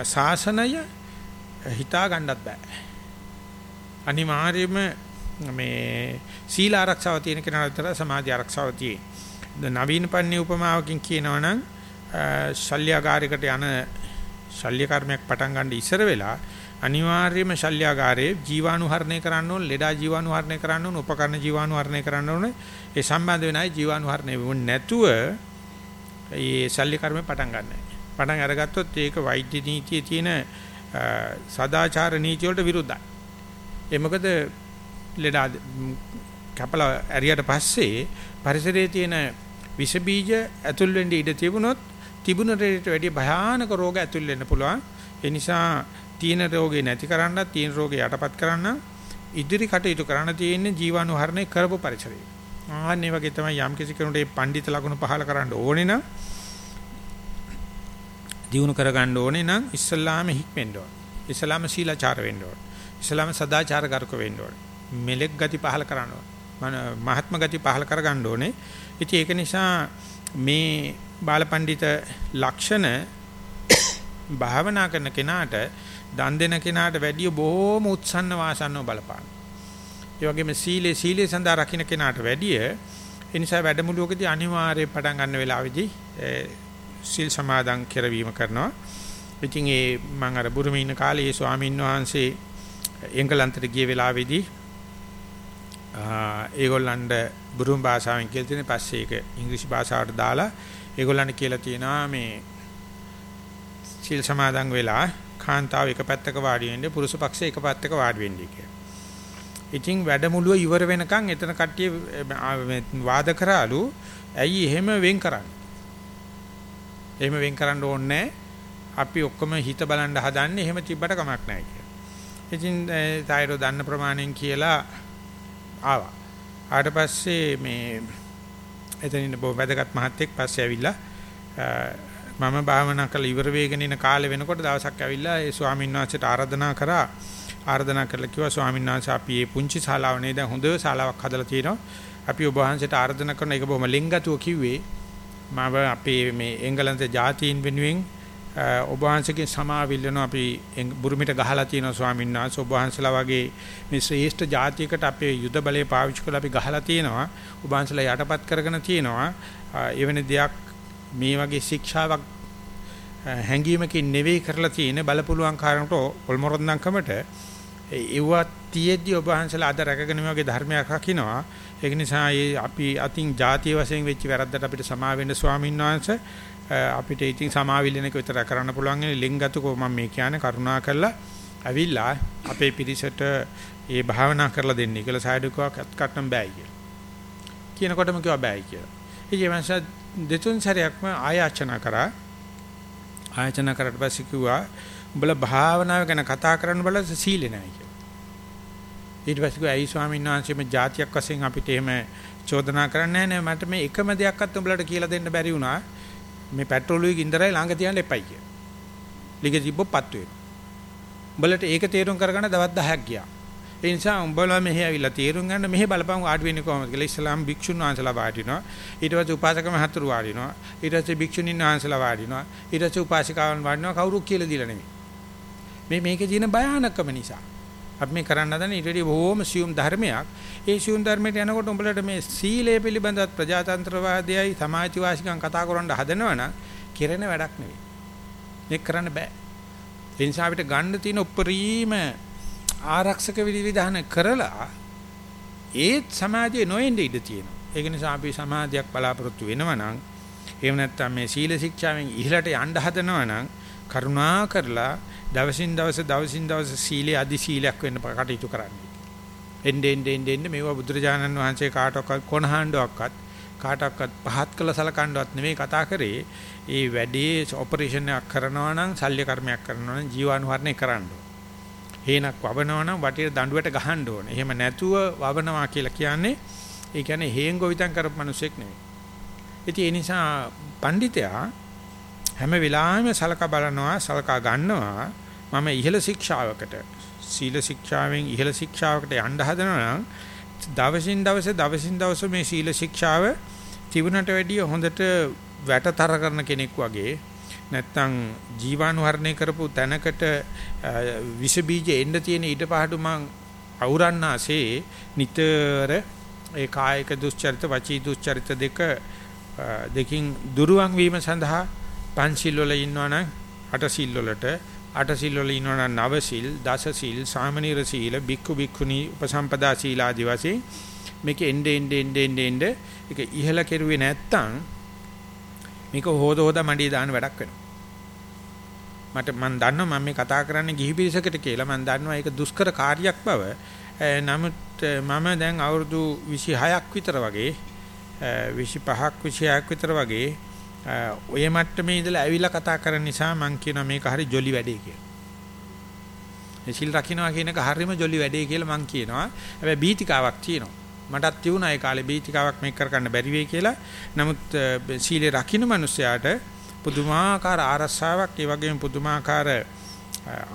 ශාසනය හිතා ගන්නත් බෑ අනිවාර්යයෙන්ම මේ සීල ආරක්ෂාව තියෙන කෙනාට විතර සමාධි ආරක්ෂාව තියෙන්නේ නවීන පන්නේ උපමාවකින් කියනවා නම් ශල්‍යගාරයකට යන ශල්‍ය කර්මයක් පටන් ගන්න ඉස්සර වෙලා අනිවාර්යයෙන්ම ශල්‍යගාරයේ ජීවාණුහරණය කරන්න ඕන, ලෙඩා ජීවාණුහරණය කරන්න ඕන, උපකරණ ජීවාණුහරණය කරන්න ඕන. ඒ සම්බන්ධ වෙනයි ජීවාණුහරණය වෙන්නේ නැතුව ඒ ශල්‍ය කර්මය පටන් ගන්නෑ. පටන් අරගත්තොත් ඒක වෛද්‍ය නීතියේ තියෙන සදාචාර නීති වලට විරුද්ධයි. ඒ මොකද ලෙඩා කැපලා ඇරියට පස්සේ පරිසරයේ තියෙන විස බීජ ඇතුල් වෙන්න ඉඩ තිබුණොත් තිබුණ රේට වැඩි භයානක රෝග ඇතුල් වෙන්න පුළුවන්. ඒ නිසා තීන රෝගේ නැති කරන්න, තීන රෝගේ යටපත් කරන්න ඉදිරි කටයුතු කරන්න තියෙන්නේ ජීවාණුහරණය කරපු පරිසරය. ආන්නේ වගේ තමයි යම් කිසි කෙනෙකුට මේ පඬිත ලකුණු පහල කරන්න ඕනේ නම් දිනු කරගන්න ඕනේ නම් ඉස්ලාම හික්මෙන්න ඕනේ. ඉස්ලාම සීලාචාර වෙන්න ඕනේ. ඉස්ලාම සදාචාරගරුක වෙන්න ඕනේ. මෙලෙක් ගති පහල කරන්න ඕනේ. මහත්ම ගති පහල කරගන්න ඕනේ. ඉතින් ඒක නිසා මේ බාලපඬිත ලක්ෂණ [COUGHS] භාවනා කරන කෙනාට දන් දෙන කෙනාට වැඩිය බොහෝම උත්සන්න වාසන්නව බලපාන. ඒ වගේම සීලේ සීලේ සඳහා රකින්න කෙනාට වැඩිය ඒ නිසා වැඩමුළුවකදී අනිවාර්යයෙන් පටන් ගන්න වෙලාවේදී සීල් සමාදන් කරවීම කරනවා. ඉතින් ඒ මම අර බුරුමේ ඉන්න කාලේ ඒ ස්වාමීන් වහන්සේ එංගලන්තයට ගිය වෙලාවේදී ඒගොල්ලන්ට බුරුම් භාෂාවෙන් කියලා තියෙන පස්සේ ඒක ඉංග්‍රීසි භාෂාවට දාලා ඒගොල්ලන්ට කියලා තියෙනවා මේ සීල් සමාදන් වෙලා කාන්තාව එක පැත්තක වාඩි වෙන්නේ පුරුෂ පක්ෂය එක පැත්තක වාඩි වෙන්නේ කියලා. ඉතින් වැඩමුළුව ඉවර වෙනකන් එතන කට්ටිය වාද කරාලු ඇයි එහෙම වෙන් කරන්නේ? එහෙම වෙන් කරන්න ඕනේ අපි ඔක්කොම හිත බලන්න හදන්නේ එහෙම තිබ්බට කමක් නැහැ කියලා. ඉතින් තායරෝ දන්න ප්‍රමාණයෙන් කියලා ආවා. ආට පස්සේ මේ එතනින් බොහොම වැදගත් මහත්තයෙක් පස්සේ ඇවිල්ලා මම භාවනා කරලා ඉවර වෙගෙන ඉන කාලේ වෙනකොට දවසක් ඇවිල්ලා ඒ ස්වාමීන් වහන්සේට ආරාධනා කරා. ආරාධනා කරලා කිව්වා ස්වාමීන් වහන්සේ අපි මේ පුංචි ශාලාව නේද හොඳ ශාලාවක් හදලා තියෙනවා. අපි ඔබ වහන්සේට ආරාධනා කරන එක බොහොම ලෙන්ගතුව කිව්වේ. මම අපේ මේ එංගලන්ත ජාතීන් වෙනුවෙන් ඔබ වහන්සේගේ සමාවිල්ලන අපි බුරුමිට ගහලා තියෙනවා ස්වාමීන් වහන්සේ. ඔබ වහන්සලා වගේ මේ ශ්‍රේෂ්ඨ ජාතියකට අපේ යුද බලය පාවිච්චි කරලා අපි ගහලා තියෙනවා. ඔබ වහන්සලා යටපත් කරගෙන තියෙනවා. එවැනි දෙයක් මේ වගේ ශික්ෂාවක් හැංගීමකින් නෙවෙයි කරලා තියෙන බලපුලුවන් කාරණට ඔල්මොරොන්දන්කමට ඒවත් තියෙද්දි ඔබ වහන්සලා අද රැකගෙන මේ වගේ ධර්මයක් රකින්නවා ඒක නිසා අපි අතින් ಜಾතිය වශයෙන් වෙච්ච වැරද්දට අපිට සමා වෙන්න ස්වාමීන් වහන්සේ. අපිට ඉතින් සමාවිල්ලන එක විතර කරන්න පුළුවන් ඉන්නේ ලිංගතුකෝ මම මේ කියන්නේ කරුණා කරලා ඇවිල්ලා අපේ පිරිසට ඒ භාවනා කරලා දෙන්න කියලා සායඩුකාවක් අත්කටම් බෑයි කියලා. කියනකොටම කිව්වා බෑයි කියලා. ඉතින් මං දෙතුන් සැරයක්ම ආයාචනා කරා. ආයාචනා කරලා පස්සේ කිව්වා උඹලා භාවනාව ගැන කතා කරන්න බල සීලේ නැහැ කියලා. ඊට පස්සේ කිව්වා ඇයි ස්වාමීන් වහන්සේ මේ જાතියක් වශයෙන් අපිට එහෙම චෝදනා කරන්නේ නැහැ මට මේ එකම දෙයක්වත් උඹලට කියලා දෙන්න බැරි වුණා. මේ පෙට්‍රෝලුයි ගින්දරයි ළඟ තියන්න එපයි කියලා. ලිග තිබ්බොත් වෙනවා. උඹලට ඒක තේරුම් කරගන්න දවස් 10ක් ගියා. ඒ නිසා උඹලා මෙහෙ ඇවිල්ලා තේරුම් ගන්න මෙහෙ බලපං වාඩි වෙන්නේ කොහොමද කියලා ඉස්ලාම් භික්ෂුන් වහන්සේලා වාඩිනවා ඊට පස්සේ උපාසක මහතුරු වාඩිනවා ඊට පස්සේ භික්ෂුණීන් වහන්සේලා වාඩිනවා ඊට පස්සේ උපාසිකාවන් වාඩිනවා කවුරු කියලා දීලා නෙමෙයි මේ මේකේ තියෙන භයානකම නිසා අපි මේ කරන්න හදන ඊට වඩා බොහොම සියුම් ධර්මයක්. ඒ සියුම් ධර්මයට යනකොට උඹලට මේ සීලය පිළිබඳව ප්‍රජාතන්ත්‍රවාදයයි සමාජිකවාසිකම් කතා කරන්න හදනවනම් කෙරෙන වැඩක් නෙවෙයි. මේක කරන්න බෑ. ඒ නිසා අපිට ගන්න තියෙන උපරිම ආරක්ෂක විධිවිධාන කරලා ඒත් සමාජයේ නොඑන්න ඉඩ තියෙනවා. ඒක නිසා අපි සමාජයක් බලාපොරොත්තු වෙනවා නම් එහෙම නැත්නම් මේ සීල ශික්ෂාවෙන් ඉහළට යන්න හදනවා නම් කරුණා කරලා දවසින් දවස දවසින් දවස සීලේ අදි සීලයක් වෙන්න කටයුතු කරන්න. එන්නේ එන්නේ එන්නේ මේවා බුදුරජාණන් වහන්සේ කාටවත් කොනහඬක්වත් කාටවත් පහත් කළ සලකන්නවත් නෙමෙයි කතා කරේ. ඒ වැඩේ ඔපරේෂන් එකක් කරනවා නම් ශල්‍ය කර්මයක් කරනවා නම් ජීවාණුහරණය කරන්න ඕන. හේනක් වවනවා නම් වටේට දඬුවට ගහන්න ඕනේ. එහෙම නැතුව වවනවා කියලා කියන්නේ ඒ කියන්නේ හේන් ගොවිතැන් කරපු මිනිසෙක් නෙවෙයි. ඉතින් ඒ නිසා පඬිතයා හැම වෙලාවෙම සලකා බලනවා, සලකා ගන්නවා. මම ඉහළ ශික්ෂාවකට සීල ශික්ෂාවෙන් ඉහළ ශික්ෂාවකට යන්න හදනවා නම් දවසින් දවස දවසින් දවස මේ සීල ශික්ෂාව තිබුණට වැඩිය හොඳට වැටතර කරන කෙනෙක් වගේ නැත්තම් ජීවාණුහරණය කරපු තැනකට විස බීජ එන්න තියෙන ඊට පහඩු මං අවුරන්නාසේ නිතර ඒ කායික දුස්චරිත වචී දුස්චරිත දෙක දෙකින් දුරුවන් වීම සඳහා පංචිල් වල ඉන්නවනම් අටසිල් වලට අටසිල් වල ඉන්නවනම් නවසිල් දසසිල් සාමනීර සීල බික්කු බික්කුනි උපසම්පදා සීල ආදි වශයෙන් මේක එnde ende ende ende ende ඒක ඉහළ කෙරුවේ නැත්තම් මේක හොද හොද මඩිය දාන වැඩක් වෙනවා. මට මම දන්නවා මම මේ කතා කරන්නේ ගිහි පිරිසකට කියලා මම දන්නවා ඒක දුෂ්කර කාර්යයක් බව. නමුත් මම දැන් අවුරුදු 26ක් විතර වගේ 25ක් 26ක් විතර වගේ ඔය මට්ටමේ ඉඳලා ඇවිල්ලා කතා කරන නිසා මම කියනවා මේක හරි ජොලි වැඩේ කියලා. සිල් රකින්නවා කියන එක හරිම ජොලි වැඩේ කියලා මම කියනවා. හැබැයි බීතිකාවක් තියෙනවා. මටත් තියුණා ඒ කාලේ බීතිකාවක් මේක කරගන්න බැරි වෙයි කියලා. නමුත් සීලේ රකින්න මිනිස්සයාට පුදුමාකාර ආරස්සාවක් ඒ වගේම පුදුමාකාර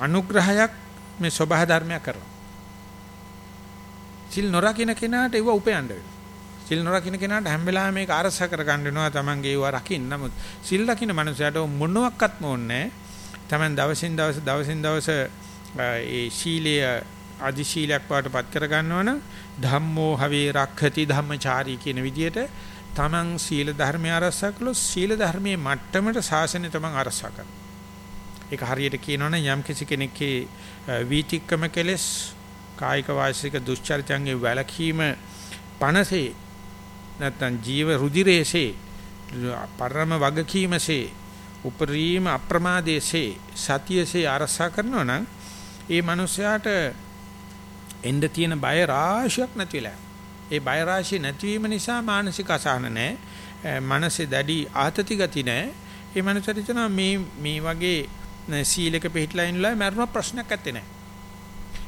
අනුග්‍රහයක් මේ සබහා ධර්මයක් කරනවා. සිල් නොරකින්න කෙනාට ඒව උපයන්න වෙනවා. සිල් නොරකින්න කෙනාට හැම වෙලාවෙම මේක ආරස්සා කරගන්න වෙනවා Tamange ඒව රකින්න. නමුත් සිල් රකින්න මනුස්සයාට මොනවත්ක්ම ඕනේ Taman දවසින් දවස දවසින් දවස ඒ ශීලයේ අදි ශීලයක් වාටපත් කර ගන්නවනම් ධම්මෝ හවේ රක්ඛති ධම්මචාරී කියන විදිහට තමන් සීල ධර්මය ආරක්ෂා කළොත් සීල ධර්මයේ මට්ටමට ශාසනය තමන් ආරක්ෂා කරනවා. ඒක හරියට කියනවනම් යම් කිසි කෙනෙක්ගේ වීතික්කම කෙලස් කායික වාචික දුස්චරිතයන්ගේ වැළකීම පනසේ නැත්නම් ජීව රුධිරේසේ පරම වගකීමසේ උපරිම අප්‍රමාදේසේ සතියසේ ආරසා කරනවා නම් ඒ මනුස්සයාට එන්න තියෙන බය රාශියක් නැති වෙලා. ඒ බය රාශිය නැතිවීම නිසා මානසික අසහන නැහැ. මනසේ දැඩි ආතති ගති නැහැ. ඒ මනුස්සයාට හිතනවා මේ මේ වගේ සීලක පිළිట్లా ඉන්නලා මරණ ප්‍රශ්නයක් ඇත්තේ නැහැ.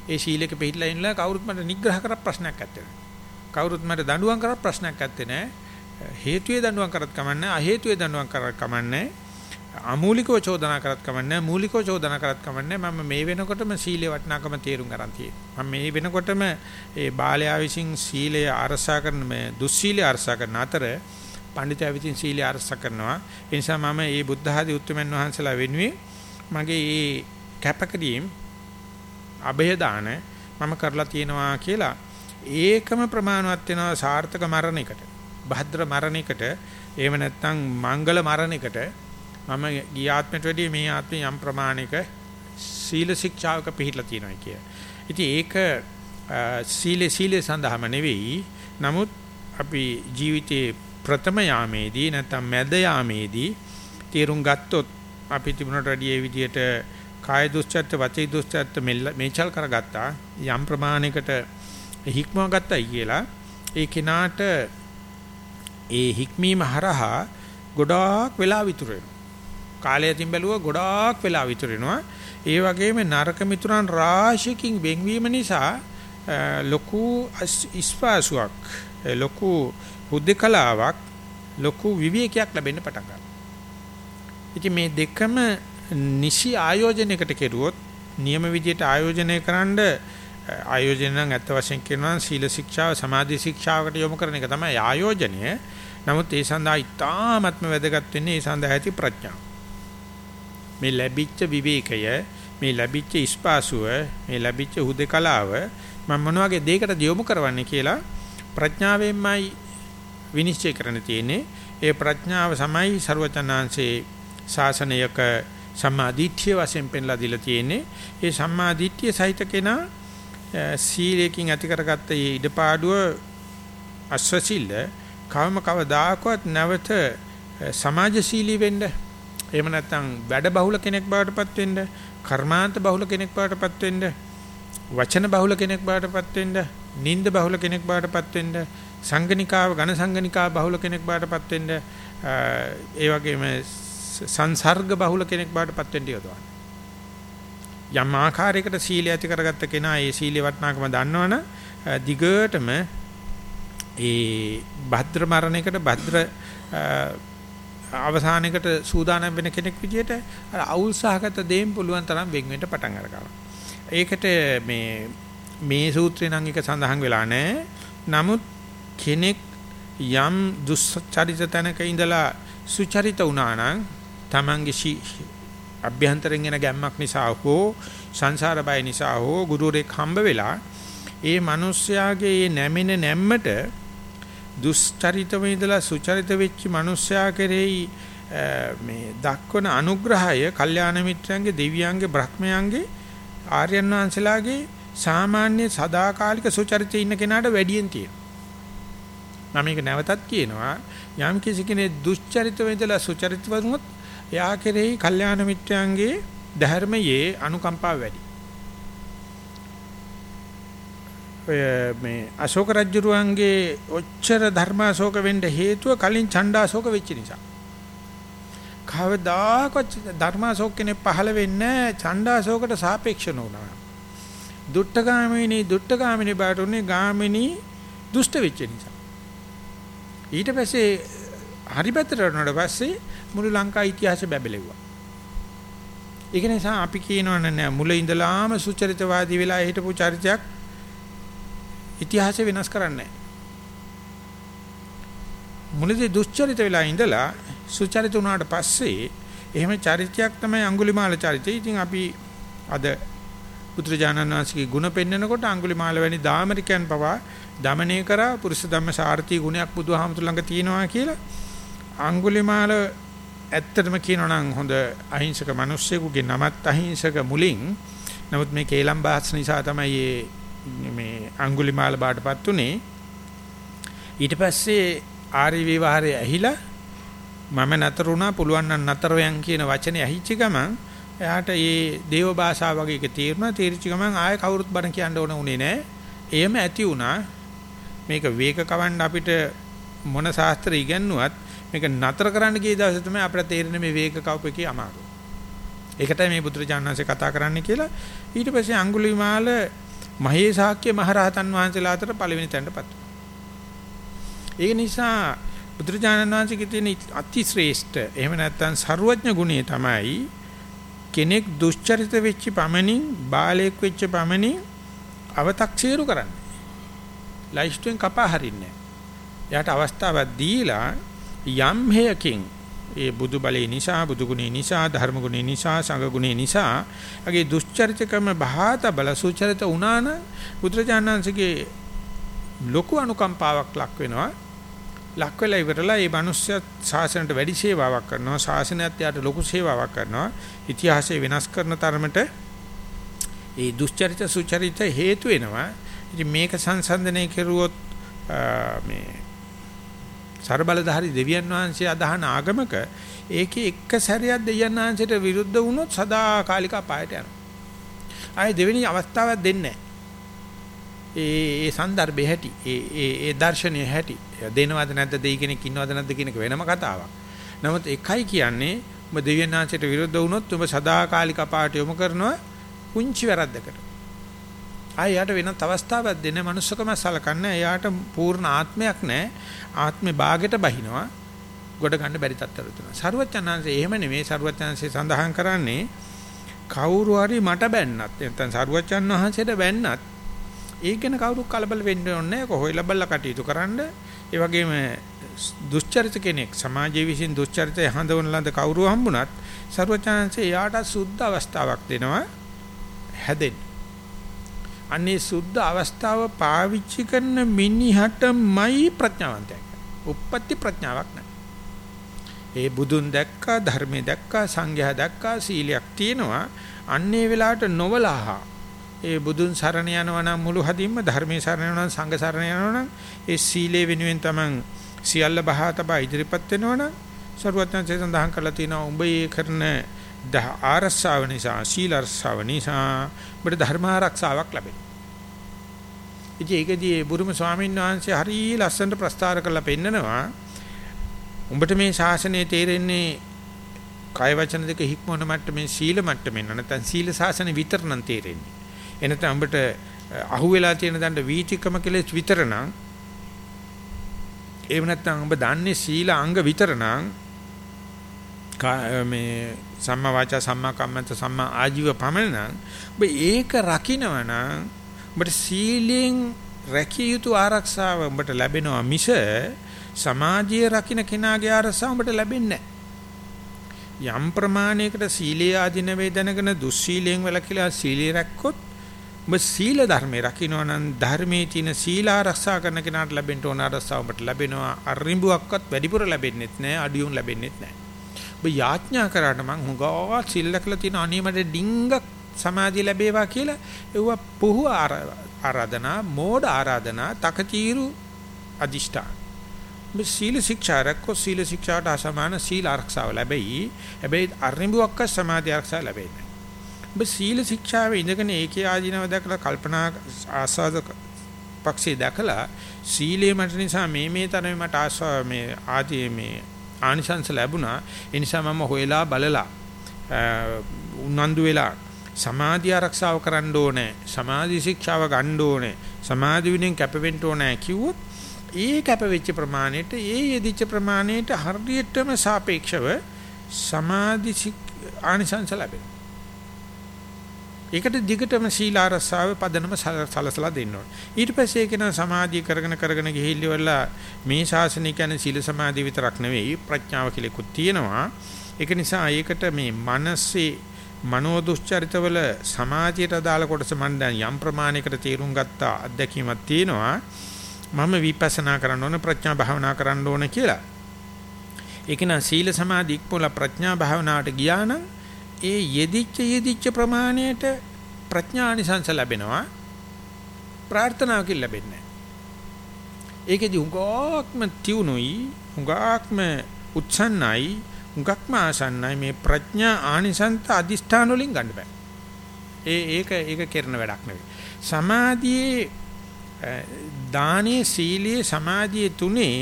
ඒ සීලක පිළිట్లా ඉන්නලා කවුරුත් මට නිග්‍රහ කර ප්‍රශ්නයක් ඇත්තේ නැහැ. කවුරුත් මට දඬුවම් කරත් ප්‍රශ්නයක් නැත්තේ නෑ. හේතුයේ දඬුවම් කරත් කමන්නේ අ හේතුයේ දඬුවම් කරත් කමන්නේ අමූලිකව චෝදනා කරත් කමන්නේ මූලිකව චෝදනා කරත් කමන්නේ මම මේ වෙනකොටම සීලේ වටිනාකම තේරුම් ගන්න තියෙනවා මම මේ වෙනකොටම ඒ බාලයා විසින් සීලය අරසා කරන මේ දුස්සීලය අරසා කරන අතර පඬිතුයා විසින් සීලය අරසා කරනවා. ඒ නිසා මම මේ බුද්ධ ආදී උතුම්යන් වහන්සේලා වෙනුවෙන් මගේ මේ කැපකිරීම අභය දාන මම කරලා තියෙනවා කියලා ඒකම ප්‍රමාණවත් වෙනවා සාර්ථක මරණයකට භද්‍ර මරණයකට එහෙම නැත්නම් මංගල මරණයකට මම ගිය ආත්මයට වැඩිය මේ ආත්මේ යම් ප්‍රමාණයක සීල ශික්ෂාවක පිළිහිලා තියෙනවා කිය. ඉතින් ඒක සීලේ සීලේ සඳහාම නෙවෙයි. නමුත් අපි ජීවිතයේ ප්‍රථම යාමේදී නැත්නම් මැද යාමේදී තීරුම් ගත්තොත් අපි තිබුණට වැඩිය ඒ විදිහට කාය දුස්චර්ත වචී දුස්චර්ත මේචල් කරගත්තා යම් ප්‍රමාණයකට හික්මව ගත්තයි කියලා ඒ කෙනාට ඒ හික්මීම හරහා ගොඩාක් වෙලා විතර වෙනවා. කාලය තින් බැලුවා ගොඩාක් වෙලා විතර වෙනවා. ඒ වගේම නරක මිතුරන් රාශියකින් වෙන්වීම නිසා ලොකු ඉස්පාසුවක් ලොකු හුදකලාවක් ලොකු විවේකයක් ලැබෙන්න පටන් ගන්නවා. ඉතින් මේ දෙකම නිසි ආයෝජනයකට කෙරුවොත් නියම විදියට ආයෝජනය කරන්න ආයෝජන නම් ඇත්ත වශයෙන් කියනවා සීල ශික්ෂාව සමාධි ශික්ෂාවකට යොමු කරන එක තමයි ආයෝජනය. නමුත් ඒ සඳහා ඉතාමත්ම වැදගත් වෙන්නේ ඒ සඳහා ඇති ප්‍රඥාව. මේ ලැබිච්ච විවේකය මේ ලැබිච්ච ස්පාසුව මේ ලැබිච්ච හුදකලාව මම මොන වගේ දෙයකට යොමු කරවන්නේ කියලා ප්‍රඥාවෙන්මයි විනිශ්චය කරන්න තියෙන්නේ ඒ ප්‍රඥාව සමයි ਸਰවචනාංශේ ශාසනයක සම්මාදිට්ඨිය වශයෙන් පෙන්ලා දීලා තියෙන්නේ ඒ සම්මාදිට්ඨිය සහිත කෙනා සීලයෙන් ඇති කරගත්ත මේ ඉඩපාඩුව අස්වසිල්ල කවම කවදාකවත් නැවත සමාජශීලී වෙන්න එහෙම නැත්නම් වැඩ බහුල කෙනෙක් බවටපත් වෙන්න, කර්මාන්ත බහුල කෙනෙක් බවටපත් වෙන්න, වචන බහුල කෙනෙක් බවටපත් වෙන්න, නිନ୍ଦ බහුල කෙනෙක් බවටපත් වෙන්න, සංගණිකාව ඝන සංගණිකාව බහුල කෙනෙක් බවටපත් වෙන්න, ඒ වගේම සංසර්ග බහුල කෙනෙක් බවටපත් වෙන්න යොදවන්න. යම් ආකාරයකට සීලය ඇති කරගත්ත කෙනා ඒ සීලේ වටිනාකම දන්නවනම් දිගටම ඒ භද්‍ර මරණයකට භද්‍ර අවසානයකට සූදානම් වෙන කෙනෙක් විදියට අර අවුල්සහගත දෙයින් පුළුවන් තරම් වෙන් වෙන්න පටන් අරගන්නවා. ඒකට මේ මේ සූත්‍රේ නම් එක සඳහන් වෙලා නැහැ. නමුත් කෙනෙක් යම් දුස්චරිත තැනක ඉඳලා සුචරිත වුණා නම් තමන්ගේ අභ්‍යන්තරයෙන් එන ගැම්මක් නිසා හෝ සංසාර බය නිසා හෝ ගුරුරෙක් හම්බ වෙලා ඒ මිනිස්යාගේ මේ නැමෙන නැම්මට දුස්චරිතව ඉඳලා සුචරිත වෙච්ච මිනිස්සයා කෙරෙහි මේ දක්වන අනුග්‍රහය කල්යාණ මිත්‍රයන්ගේ දෙවියන්ගේ බ්‍රහ්මයන්ගේ ආර්යයන් වහන්සේලාගේ සාමාන්‍ය සදාකාලික සුචරිතයේ ඉන්න කෙනාට වැඩියෙන් තියෙනවා. මම මේක නැවතත් කියනවා යම් කිසි කෙනෙක් දුස්චරිතව ඉඳලා සුචරිතව වුණොත් එයා කෙරෙහි කල්යාණ මිත්‍රයන්ගේ ධර්මයේ අනුකම්පාව වැඩි. ඔය මේ අශෝක රජුරුවන්ගේ ඔච්චර ධර්මාශෝක වෙන්න හේතුව කලින් ඡණ්ඩාශෝක වෙච්ච නිසා. කවදාකවත් ධර්මාශෝක කෙනෙක් පහළ වෙන්නේ ඡණ්ඩාශෝකට සාපේක්ෂ නොවනවා. දුට්ටගාමිනී දුට්ටගාමිනී බාට උනේ ගාමිනී දුෂ්ට වෙච්ච නිසා. ඊට පස්සේ හරි පැත්තට වුණාට පස්සේ මුළු ලංකා ඉතිහාසය බැබලෙව්වා. ඒක නිසා අපි කියනවනේ මුල ඉඳලාම සුචරිතවාදී වෙලා හිටපු චරිතයක් ඉතිහාසය වෙනස් කරන්නේ මුලදී දුස්චරිත වෙලා ඉඳලා සුචරිත වුණාට පස්සේ එහෙම චරිතයක් තමයි අඟුලිමාල චරිතය. ඉතින් අපි අද පුත්‍රජානන් වහන්සේගේ ಗುಣ පෙන්නකොට අඟුලිමාල වැනි දාමරිකයන් පවා দমনය කරා පුරුෂ ධම්ම සාර්ථී ගුණයක් බුදුහාමුදුර ළඟ තියෙනවා කියලා අඟුලිමාල ඇත්තටම කියනවා නම් හොඳ අහිංසක මිනිස්සෙකුගේ නමත් අහිංසක මුලින්. නමුත් මේ කේලම් බාස් නිසා තමයි මේ අඟුලිමාල බාටපත් උනේ. ඊට පස්සේ ආර්ය විවහාරය ඇහිලා මම නතර වුණා පුළුවන් නම් නතර වෙයන් කියන වචනේ ඇහිච්ච ගමන් එයාට මේ දේව භාෂාව වගේ එක තීරණා තීරිච්ච ගමන් ආයෙ කවුරුත් බණ කියන්න ඕන උනේ නෑ. එහෙම ඇති වුණා. මේක වේග කවන්න අපිට මොන ශාස්ත්‍ර ඉගෙනුවත් මේක නතර කරන්න ගිය දවසේ තමයි අපිට තේරෙන්නේ මේ වේග කවුප එකේ අමාරුව. ඒකටයි මේ බුදුරජාණන්සේ කතා කරන්න කියලා ඊට පස්සේ අඟුලිමාල මහේසාක්‍ය මහරහතන් වහන්සේලා අතර පළවෙනි තැනටපත් වුණා. ඒ නිසා බුදුරජාණන් වහන්සේගේ තියෙන අතිශ්‍රේෂ්ඨ එහෙම නැත්නම් ਸਰුවඥ ගුණය තමයි කෙනෙක් දුෂ්චරිත වෙච්ච පමණින් බාලයෙක් වෙච්ච පමණින් අව탁සීරු කරන්නේ. ලයිස්ට්ෙන් කපා හරින්නේ. එයාට අවස්ථාවක් දීලා යම් හේයකින් ඒ බුදු බලේ නිසා බුදු ගුණේ නිසා ධර්ම ගුණේ නිසා සංඝ ගුණේ නිසා අගේ දුෂ්චරිතකම බහාත බල සුචරිත උනාන බුදුරජාණන්සේගේ ලොකු අනුකම්පාවක් ලක් වෙනවා. ලක් වෙලා ඉවරලා මේ මිනිස්සු ශාසනයට වැඩි සේවාවක් කරනවා. ශාසනයත් යාට ලොකු සේවාවක් කරනවා. ඉතිහාසය වෙනස් කරන තරමට ඒ දුෂ්චරිත සුචරිත හේතු වෙනවා. ඉතින් මේක සංසන්දනය කෙරුවොත් මේ ਸਰබලධාරි දෙවියන් වහන්සේ අදහන ආගමක ඒකේ එක සැරයක් දෙවියන් වහන්සේට විරුද්ධ වුණොත් සදාකාලික අපායට යනවා. ආයේ දෙවෙනි අවස්ථාවක් දෙන්නේ ඒ ඒ સંદર્ભේ හැටි ඒ ඒ ඒ දර්ශනීය හැටි දෙනවද නැද්ද දෙයි කෙනෙක් ඉන්නවද නැද්ද කියන එක වෙනම කතාවක්. නමුත් එකයි කියන්නේ ඔබ දෙවියන් වහන්සේට විරුද්ධ වුණොත් ඔබ සදාකාලික අපායට යොමු කරනවා කුංචි වැරද්දකට. ආයෙ යාට වෙනත් අවස්ථාවක් දෙන්නේ මනුස්සකම සලකන්නේ එයාට පූර්ණ ආත්මයක් නැහැ. ආත්මේ භාගයට බහිනවා. ගොඩ ගන්න බැරි තත්ත්වවල තියෙනවා. සරුවචනාංශේ එහෙම නෙමෙයි සරුවචනාංශේ සඳහන් කරන්නේ කවුරු හරි මට බැන්නත් නැත්නම් සරුවචන් වහන්සේට බැන්නත් ඒක ගැන කවුරු කලබල වෙන්න ඕනේ නැහැ. කොහොයිලා බල්ලා කටයුතු කරන්න. ඒ වගේම දුෂ්චරිත කෙනෙක් සමාජයේ විසින් දුෂ්චරිතය හඳවන ලද කවුරු හම්බුණත් සරුවචනාංශේ යාට සුද්ධ අවස්ථාවක් දෙනවා හැදෙන්න. අනේ සුද්ධ අවස්ථාව පාවිච්චි කරන මිනිහටමයි ප්‍රඥාවන්තය. උප්පත්ති ප්‍රඥාවක් නැහැ. ඒ බුදුන් දැක්කා ධර්මයේ දැක්කා සංඝයා දැක්කා සීලයක් තියෙනවා. අන්නේ වෙලාවට නොවලහා ඒ බුදුන් සරණ යනවා නම් මුළු හදින්ම ධර්මයේ සරණ යනවා නම් සංඝ සරණ යනවා නම් ඒ සීලේ වෙනුවෙන් තමන් සියල්ල බහා තබා ඉදිරිපත් වෙනවා නම් සරුවත්යන්සේ සඳහන් කරලා තියෙනවා උඹ ඒ කරන ආරස්සාව නිසා සීල ආරස්සාව නිසා ඔබට ධර්ම ආරක්ෂාවක් ලැබෙනවා. ඉතින් ඒකදී ඒ බුරුම ස්වාමීන් වහන්සේ හරිය ලස්සනට ප්‍රස්තාර කරලා පෙන්නනවා. උඹට මේ ශාසනය තේරෙන්නේ කය වචන දෙක හික්මවන මට්ටමේ සීල මට්ටමෙන් නැත්නම් සීල ශාසනය විතර නම් තේරෙන්නේ. එනතන උඹට අහුවෙලා තියෙන දඬ වීතිකම කෙලෙස් විතර නම් එහෙම නැත්නම් උඹ දන්නේ සීල අංග විතර නම් මේ සම්මා වාචා සම්මා කම්මන්ත සම්මා ආජීව පමණ ඔබ ඒක රකින්නවනම් ඔබට සීලෙන් රැකිය යුතු ආරක්ෂාව ඔබට ලැබෙනවා මිස සමාජීය රකින්න කෙනාගේ ආරක්ෂාව ඔබට ලැබෙන්නේ යම් ප්‍රමාණයකට සීලයේ ආධින වේදනගෙන දුස්සීලයෙන් වැළකීලා සීලය රැක්කොත් ඔබ සීල ධර්මේ රකින්නවා නම් ධර්මයේ තියෙන සීල ආරක්ෂා කරන කෙනාට ලැබෙන්න ඕන ආරක්ෂාව ඔබට ලැබෙනවා. අරිඹුවක්වත් වැඩිපුර ලැබෙන්නෙත් නැහැ අඩියුම් ලැබෙන්නෙත් නැහැ. ඔබ යාඥා කරාට මං හුඟා සිල්ලකලා තියෙන අනිමඩ ඩිංගක් සමාධිය ලැබේවා කියලා ඒව පුහු ආරාධනා මෝඩ ආරාධනා තකතිරු අදිෂ්ඨාන මේ සීල ශික්ෂා රැක්කෝ සීල ශික්ෂාට අසමාන සීල ආරක්ෂාව ලැබෙයි. හැබැයි අරිඹුවක්ක සමාධි ආරක්ෂාව ලැබෙන්නේ ඔබ සීල ශික්ෂාවේ ඉඳගෙන ඒකේ ආධිනව දැකලා කල්පනා ආස්වාද පක්ෂේ දැකලා සීලේ මට නිසා මේ මේ තරමේ මට ආස්වා මේ ආදී මේ ආනිසංස ලැබුණා. ඒ නිසා මම හොයලා බලලා උනන්දු වෙලා සමාධි ආරක්ෂාව කරන්න ඕනේ. සමාධි ශික්ෂාව ගන්න ඕනේ. සමාධි විනෙන් කැපවෙන්න ඕනේ කිව්වොත් ඒ කැපවෙච්ච ප්‍රමාණයට ඒ යෙදිච්ච ප්‍රමාණයට හරියටම සාපේක්ෂව සමාධි ආනිසංස ලැබෙනවා. ඒකට දිගටම සීල ආරස්සාව පදනම සලසලා දෙන්න ඕනේ. ඊට පස්සේ ඒක න සමාධිය කරගෙන කරගෙන ගිහිල්ලා මේ ශාසනය කියන්නේ සීල සමාධිය විතරක් නෙවෙයි ප්‍රඥාව කියලාකුත් තියෙනවා. ඒක නිසා ඒකට මේ මනසේ මනෝ දුස්චරිතවල සමාධියට අදාළ කොටස මම දැන් යම් ප්‍රමාණයකට තේරුම් ගත්ත අත්දැකීමක් තියෙනවා. මම විපස්සනා කරන්න ඕන ප්‍රඥා භාවනා කරන්න ඕන කියලා. ඒක න සීල සමාධි ඉක්මොල ප්‍රඥා භාවනාවට ගියා නම් ඒ යෙදිච්ච යෙදිච්ච ප්‍රමාණයට ප්‍රඥානිසංස ලැබෙනවා ප්‍රාර්ථනාවකින් ලැබෙන්නේ ඒකෙදි හුඟක්ම තියුණුයි හුඟක්ම උත්සන්නයි හුඟක්ම ආසන්නයි මේ ප්‍රඥා ආනිසංත අදිෂ්ඨාන වලින් ගන්න බෑ ඒ ඒක ඒක කරන වැඩක් නෙවෙයි සමාධියේ දානේ සීලයේ සමාධියේ තුනේ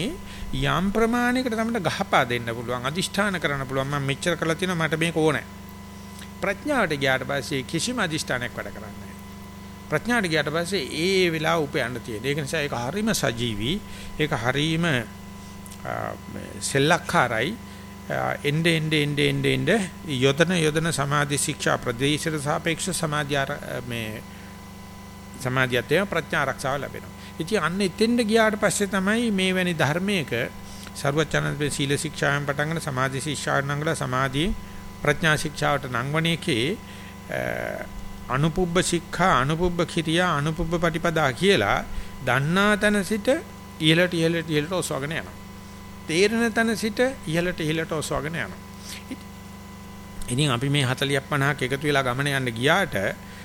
යම් ප්‍රමාණයකට තමයි ගහපා දෙන්න පුළුවන් අදිෂ්ඨාන කරන්න පුළුවන් මම මෙච්චර කළා තියෙනවා මට මේක ඕනේ ප්‍රඥාවට ගියාට පස්සේ කිසිම අදිෂ්ඨානයක් වැඩ කරන්නේ නැහැ. ප්‍රඥාවට ගියාට පස්සේ ඒ වෙලාව උපයන්න තියෙන. ඒක නිසා ඒක හරීම සජීවි. ඒක හරීම සෙල්ලක්කාරයි. එnde ende ende ende ende යොදන යොදන සමාධි ශික්ෂා ප්‍රදේශයට සාපේක්ෂ සමාධිය මේ සමාධියත් ප්‍රඥා ආරක්ෂාව ලැබෙනවා. ඉතින් අන්න එතෙන්ද ගියාට පස්සේ තමයි මේ වැනි ධර්මයක ਸਰවචනන්සේ සීල ශික්ෂාවෙන් පටන් ගන්න සමාධි ශික්ෂාවෙන් නංගලා සමාධි ප්‍රඥා ශික්ෂාවට නංවණේකේ අනුපුබ්බ ශික්ෂා අනුපුබ්බ කිරියා අනුපුබ්බ පටිපදා කියලා දන්නා තැන සිට ඉහළට ඉහළට ඉහළට ඔසවගෙන යනවා. තේරෙන තැන සිට ඉහළට ඉහළට ඔසවගෙන යනවා. ඉතින් අපි මේ 40ක් 50ක් එකතු වෙලා ගමන යන්න ගියාට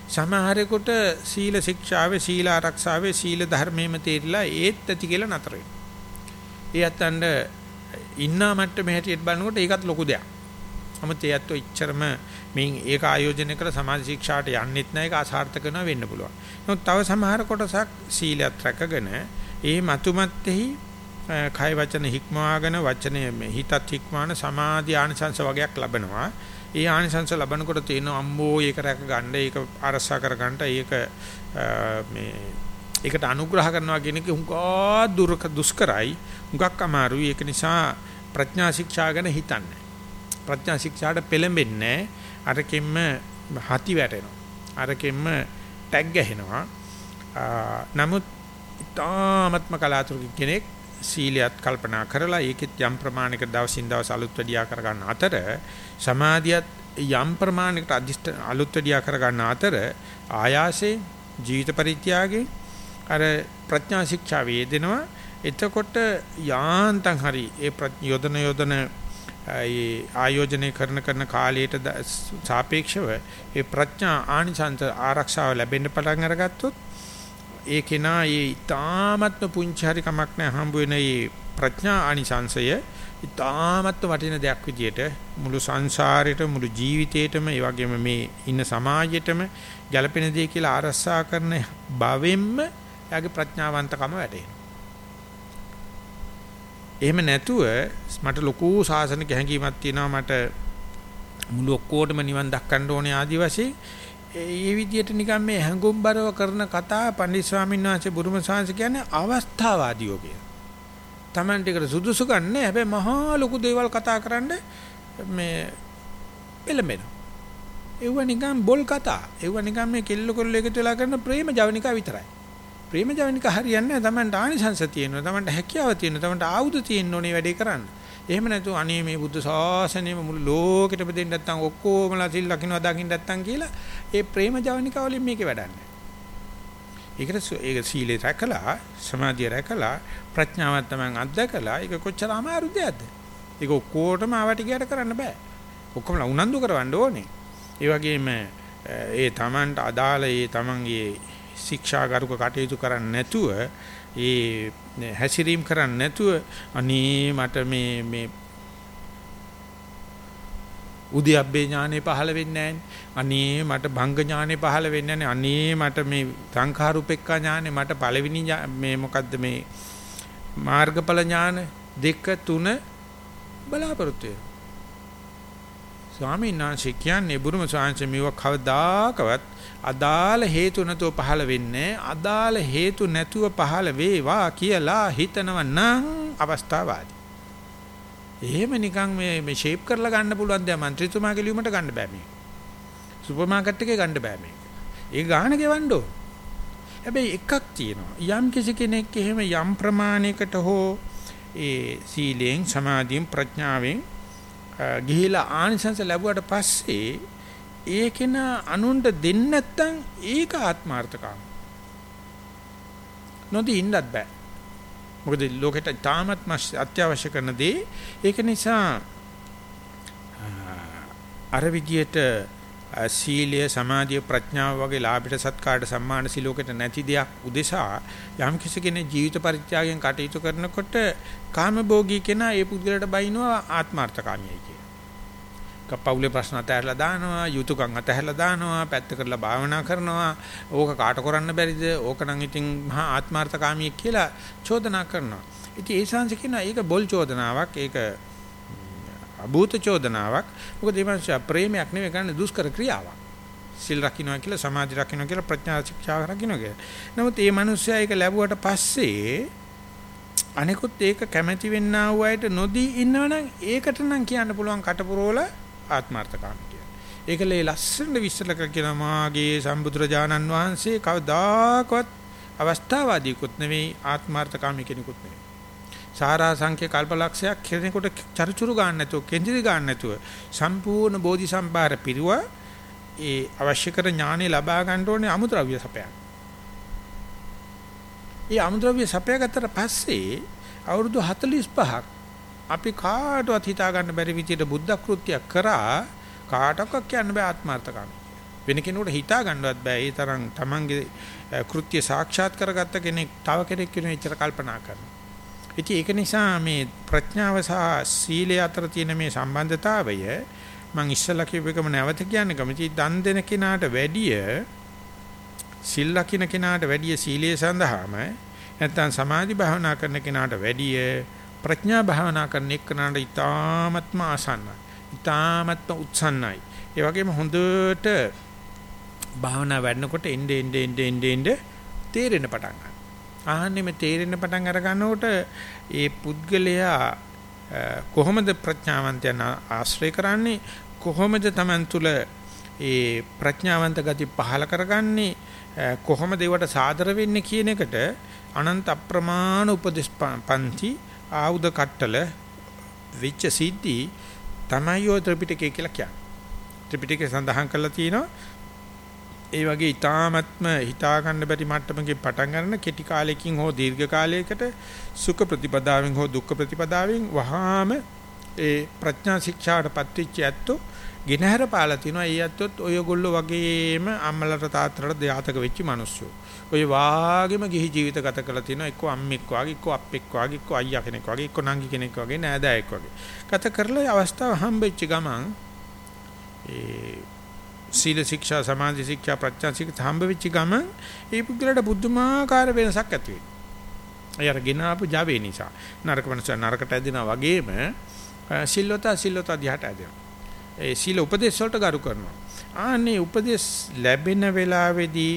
සමහරෙකුට සීල ශික්ෂාවේ සීල ආරක්ෂාවේ සීල ධර්මයේම තේරිලා ඒත් ඇති කියලා නතර වෙනවා. ඒ අතන්ඩ ඉන්නා මට්ටමේ හැටියට බලනකොට ඒකත් ලොකු දෙයක්. නමුත් ඒ අතෝ ඉච්චරම මින් ඒක ආයෝජනය කර සමාජ ශික්ෂාට යන්නෙත් නැහැ ඒක අසාර්ථක වෙනවා වෙන්න පුළුවන්. නමුත් තව සමහර කොටසක් සීලයක් රැකගෙන ඒ මතුමත්ෙහි කය වචන හික්මවාගෙන වචනේ හිතත් හික්මාන සමාධි ආනිසංස වගේක් ලබනවා. ඒ ආනිසංස ලබනකොට තියෙන අම්බෝ ඒක රැක ගන්න ඒක අරසා කර ගන්නට ඒක මේ ඒකට අනුග්‍රහ කරනවා කියන එක හුඟා දුරක දුෂ්කරයි හුඟක් අමාරුයි. ඒක නිසා ප්‍රඥා ශික්ෂා ගැන හිතන්නේ. ප්‍රඥා ශික්ෂාට පෙළඹෙන්නේ අරකින්ම හති වැටෙනවා. අරකින්ම ටැග් ගහනවා. නමුත් තාමත්ම කලාතුරකින් කෙනෙක් සීලයක් කල්පනා කරලා ඒකෙත් යම් ප්‍රමාණයක දවසින් දවස අලුත් වැඩියා කර ගන්න අතර සමාධියත් යම් ප්‍රමාණයකට අදිෂ්ඨ අලුත් වැඩියා කර ගන්න අතර ආයාසයෙන් ජීවිත පරිත්‍යාගයෙන් අර ප්‍රඥා ශික්ෂා වේදෙනවා. එතකොට යාන්තම් හරි ඒ යොදන යොදන ඒ ආයෝජනය කරන කරන කාලයට සාපේක්ෂව ඒ ප්‍රඥා ආනිසංස ආරක්ෂාව ලැබෙන්න පටන් අරගත්තොත් ඒ කෙනා ඒ ඊ타මත්ම පුංචි හරි කමක් නැහැ හම්බ වෙන මේ ප්‍රඥා ආනිසංසය. ඊ타මත්ම වටින දෙයක් විදියට මුළු සංසාරෙට මුළු ජීවිතේටම ඒ වගේම මේ ඉන්න සමාජෙටම ගැළපෙන දේ කියලා ආරක්ෂා කරන බවෙන්ම එයාගේ ප්‍රඥාවන්තකම වැටෙනවා. එහෙම නැතුව මට ලොකු සාසනික හැඟීමක් තියෙනවා. මට මුළු ඔක්කොටම නිවන් දක්කන්න ඕනේ ආදි වශයෙන් ඒ විදිහට නිකන් මේ හැඟුම්බරව කරන කතා පණ්ඩිත ස්වාමීන් වහන්සේ බුරුම සාංශ කියන්නේ අවස්ථාවාදීෝ කියන. Tamanට ඒකට සුදුසු ගන්න හැබැයි මහා ලොකු දේවල් කතා කරන්න මේ පෙළඹෙනවා. ඒව නිකන් බොල් කතා. ඒව නිකන් මේ කෙල්ල කොල්ල එකතු වෙලා කරන ප්‍රේම ජවනිකා විතරයි. ප්‍රේම ජවනික හරියන්නේ නැහැ. Tamanට ආනිසංශ තියෙනවා. Tamanට හැකියාව තියෙනවා. Tamanට ආයුධ තියෙන්න ඕනේ වැඩේ කරන්න. එහෙම නැතු අනේ මේ බුද්ධ ශාසනයම මුළු ලෝකෙටම දෙන්න නැත්නම් ඔක්කොමලා සිල් ලකිනවා දකින්න නැත්නම් කියලා ඒ ප්‍රේම ජවනික වලින් මේකේ වැඩන්නේ. ඒකට ඒක සීලේ රැකලා සමාධිය රැකලා ප්‍රඥාවත් තමයි අත්දකලා ඒක කොච්චර අමාරු දෙයක්ද? ඒක ඔක්කොටම ආවටිගයට කරන්න බෑ. ඔක්කොම උනන්දු කරවන්න ඕනේ. ඒ වගේම ඒ Tamanට අදාළ ඒ Tamanගේ ශික්ෂාගරුක කටයුතු කරන්නේ නැතුව ඒ හැසිරීම කරන්නේ නැතුව අනේ මට මේ මේ උද්‍යප්පේ ඥානෙ පහළ වෙන්නේ අනේ මට භංග ඥානෙ පහළ වෙන්නේ අනේ මට මේ සංඛාරුපෙක්ඛා ඥානෙ මට පළවෙනි මේ මොකද්ද මේ මාර්ගඵල ඥාන දෙක තුන බලාපොරොත්තු වෙනවා. ස්වාමීන් වහන්සේ කියන්නේ බුරුම ස්වාමීන් මේව කවදාකවත් අදාළ හේතු නැතුව පහළ වෙන්නේ අදාළ හේතු නැතුව පහළ වේවා කියලා හිතනව නම් අවස්ථාවාදී. එහෙම නිකන් මේ මේ ෂේප් කරලා ගන්න පුළුවන් දේ මන්ත්‍රීතුමාගේ ලියුමට ගන්න බෑ මේක. සුපර් මාකට් එකේ ගන්න බෑ මේක. ඒ ගාණ ගෙවන්න ඕන. හැබැයි එකක් තියෙනවා. යම් කිසි කෙනෙක් එහෙම යම් ප්‍රමාණයකට හෝ ඒ සීලෙන් සමාධියෙන් ප්‍රඥාවෙන් ගිහිලා ආනිසංස ලැබුවට පස්සේ ඒකේන අනුන්ට දෙන්න නැත්තම් ඒක ආත්මార్థකම්. නොදී ඉන්නත් බෑ. මොකද ලෝකෙට තාමත් අත්‍යවශ්‍ය කරන දේ ඒක නිසා අර විදියට සීලය සමාධිය ප්‍රඥාව වගේ ලාභයට සත්කාරට සම්මාන සිලෝකෙට නැති දෙයක් උදෙසා යම් කෙනෙක් ජීවිත පරිත්‍යාගයෙන් කටයුතු කරනකොට කාමභෝගී කෙනා ඒ පුද්ගලයාට බයිනවා ආත්මార్థකාමියයි කියලා. කප්පවුලේ ප්‍රශ්න අතහැරලා දානවා, යුතුයකම් අතහැරලා දානවා, පැත්ත කරලා භාවනා කරනවා. ඕක කාට කරන්න බැරිද? ඕක නම් ඉතින් මහා ආත්මార్థකාමියෙක් කියලා චෝදනා කරනවා. ඉතින් ඒ ශාංශ කියනවා ඒක බොල් චෝදනාවක්. ඒක අභූත චෝදනාවක්. මොකද මේ මනුස්සයා ප්‍රේමයක් නෙවෙයි කරන්නේ දුෂ්කර ක්‍රියාවක්. සිල් රකින්නවා කියලා සමාධි රකින්නවා කියලා ප්‍රඥා ශික්ෂා රකින්නවා කියලා. නමුත් මේ මනුස්සයා ඒක ලැබුවට පස්සේ අනිකුත් ඒක කැමැති වෙන්නා වූ අයට නොදී ඉන්නවනම් ඒකට නම් කියන්න පුළුවන් කටපුරෝල ආත්මార్థකාම කියන්නේ. ඒකලේ ලස්සනට විස්තර කරලා මාගේ සම්බුදුරජාණන් වහන්සේ කවදාකවත් අවස්ථාවාදීකුත් නෙවෙයි ආත්මార్థකාමී කෙනෙකුත් නෙවෙයි. සාරා සංඛ්‍ය කල්පලක්ෂයක් කෙනෙකුට චරිචුරු ගන්න නැතුව කෙන්දිරි ගන්න නැතුව සම්පූර්ණ බෝධි සම්භාර පිරුව ඒ අවශ්‍ය කර ඥානෙ ලබා ගන්න ඕනේ අමුද්‍රව්‍ය සපයක්. ඒ අමුද්‍රව්‍ය සපයගත්තට පස්සේ අවුරුදු 45ක් අපි කාටවත් හිතා ගන්න බැරි විදියට බුද්ධ කෘත්‍යයක් කරා කාටවත් කියන්න බෑ ආත්මార్థකාමී. වෙන කෙනෙකුට හිතා ගන්නවත් බෑ ඒ තරම් Tamange කෘත්‍ය සාක්ෂාත් කරගත්ත කෙනෙක් තව කෙනෙක් වෙන විතර කල්පනා කරනවා. ඉතින් ඒක නිසා මේ ප්‍රඥාව සහ සීලය අතර තියෙන මේ සම්බන්ධතාවය මම ඉස්සලා කියපු එකම නැවත කියන්න කැමති දන් දෙන කෙනාට වැඩිය සිල් ලකින කෙනාට වැඩිය සීලයේ සඳහාම නැත්නම් සමාධි භාවනා කරන කෙනාට වැඩිය ප්‍රඥා භාවනා කරන එක්කනට ඊ타ත්ම ආසන්නයි. ඊ타ත්ම උත්සන්නයි. ඒ වගේම හොඳට භාවනා වැඩනකොට එnde ende ende ende ende තේරෙන පටන් ගන්නවා. ආහන්නේ මේ තේරෙන පටන් අර ගන්නකොට ඒ පුද්ගලයා කොහොමද ප්‍රඥාවන්තයන් ආශ්‍රය කරන්නේ කොහොමද Taman තුල ඒ ප්‍රඥාවන්ත ගති පහල කරගන්නේ කොහොමද ඒවට සාදර වෙන්නේ කියන එකට අනන්ත අප්‍රමාණ උපදේශ පන්ති ආයුධ කට්ටල විච්ච සිද්ධි තමයි ඔය ත්‍රිපිටකය කියලා කියන්නේ. ත්‍රිපිටකේ සඳහන් කරලා තියෙනවා ඒ වගේ ඊ타මත්ම හිතා ගන්න බැරි මට්ටමකින් පටන් ගන්න කෙටි කාලයකින් හෝ දීර්ඝ කාලයකට සුඛ ප්‍රතිපදාවෙන් හෝ දුක්ඛ ප්‍රතිපදාවෙන් වහාම ඒ ප්‍රඥා ශික්ෂාට පත්වෙච්ච ඇත්තෝ ගෙනහැර පාලා තිනවා. ඒ ඇත්තොත් ඔයගොල්ලෝ වගේම අම්මලට තාත්තලට දෙයාතක වෙච්ච මිනිස්සු. ඔය වාගෙම ගිහි ජීවිත ගත කරලා තිනවා. එක්ක අම්මෙක් වගේ, එක්ක අප්පෙක් වගේ, එක්ක අයියා කෙනෙක් වගේ, එක්ක නංගි කෙනෙක් වගේ, නෑදෑයෙක් වගේ. ගත කරලා අවස්ථාව හම්බෙච්ච ගමන් ඒ සීල ශික්ෂා, සමාධි ශික්ෂා, ප්‍රඥා ශික්ෂා හම්බෙච්ච ගමන් ඒ පුද්ගලට බුද්ධමාකාර වෙනසක් ඇති වෙනවා. අය අරගෙන ආපු Java නිසා නරක මනස නරකට ඇදිනා වගේම සිල්වතා සිල්වතා දිහාට ඇදෙනවා. ඒ සීල උපදේශ වලට ගරු කරනවා. ආන්නේ උපදේශ ලැබෙන වෙලාවේදී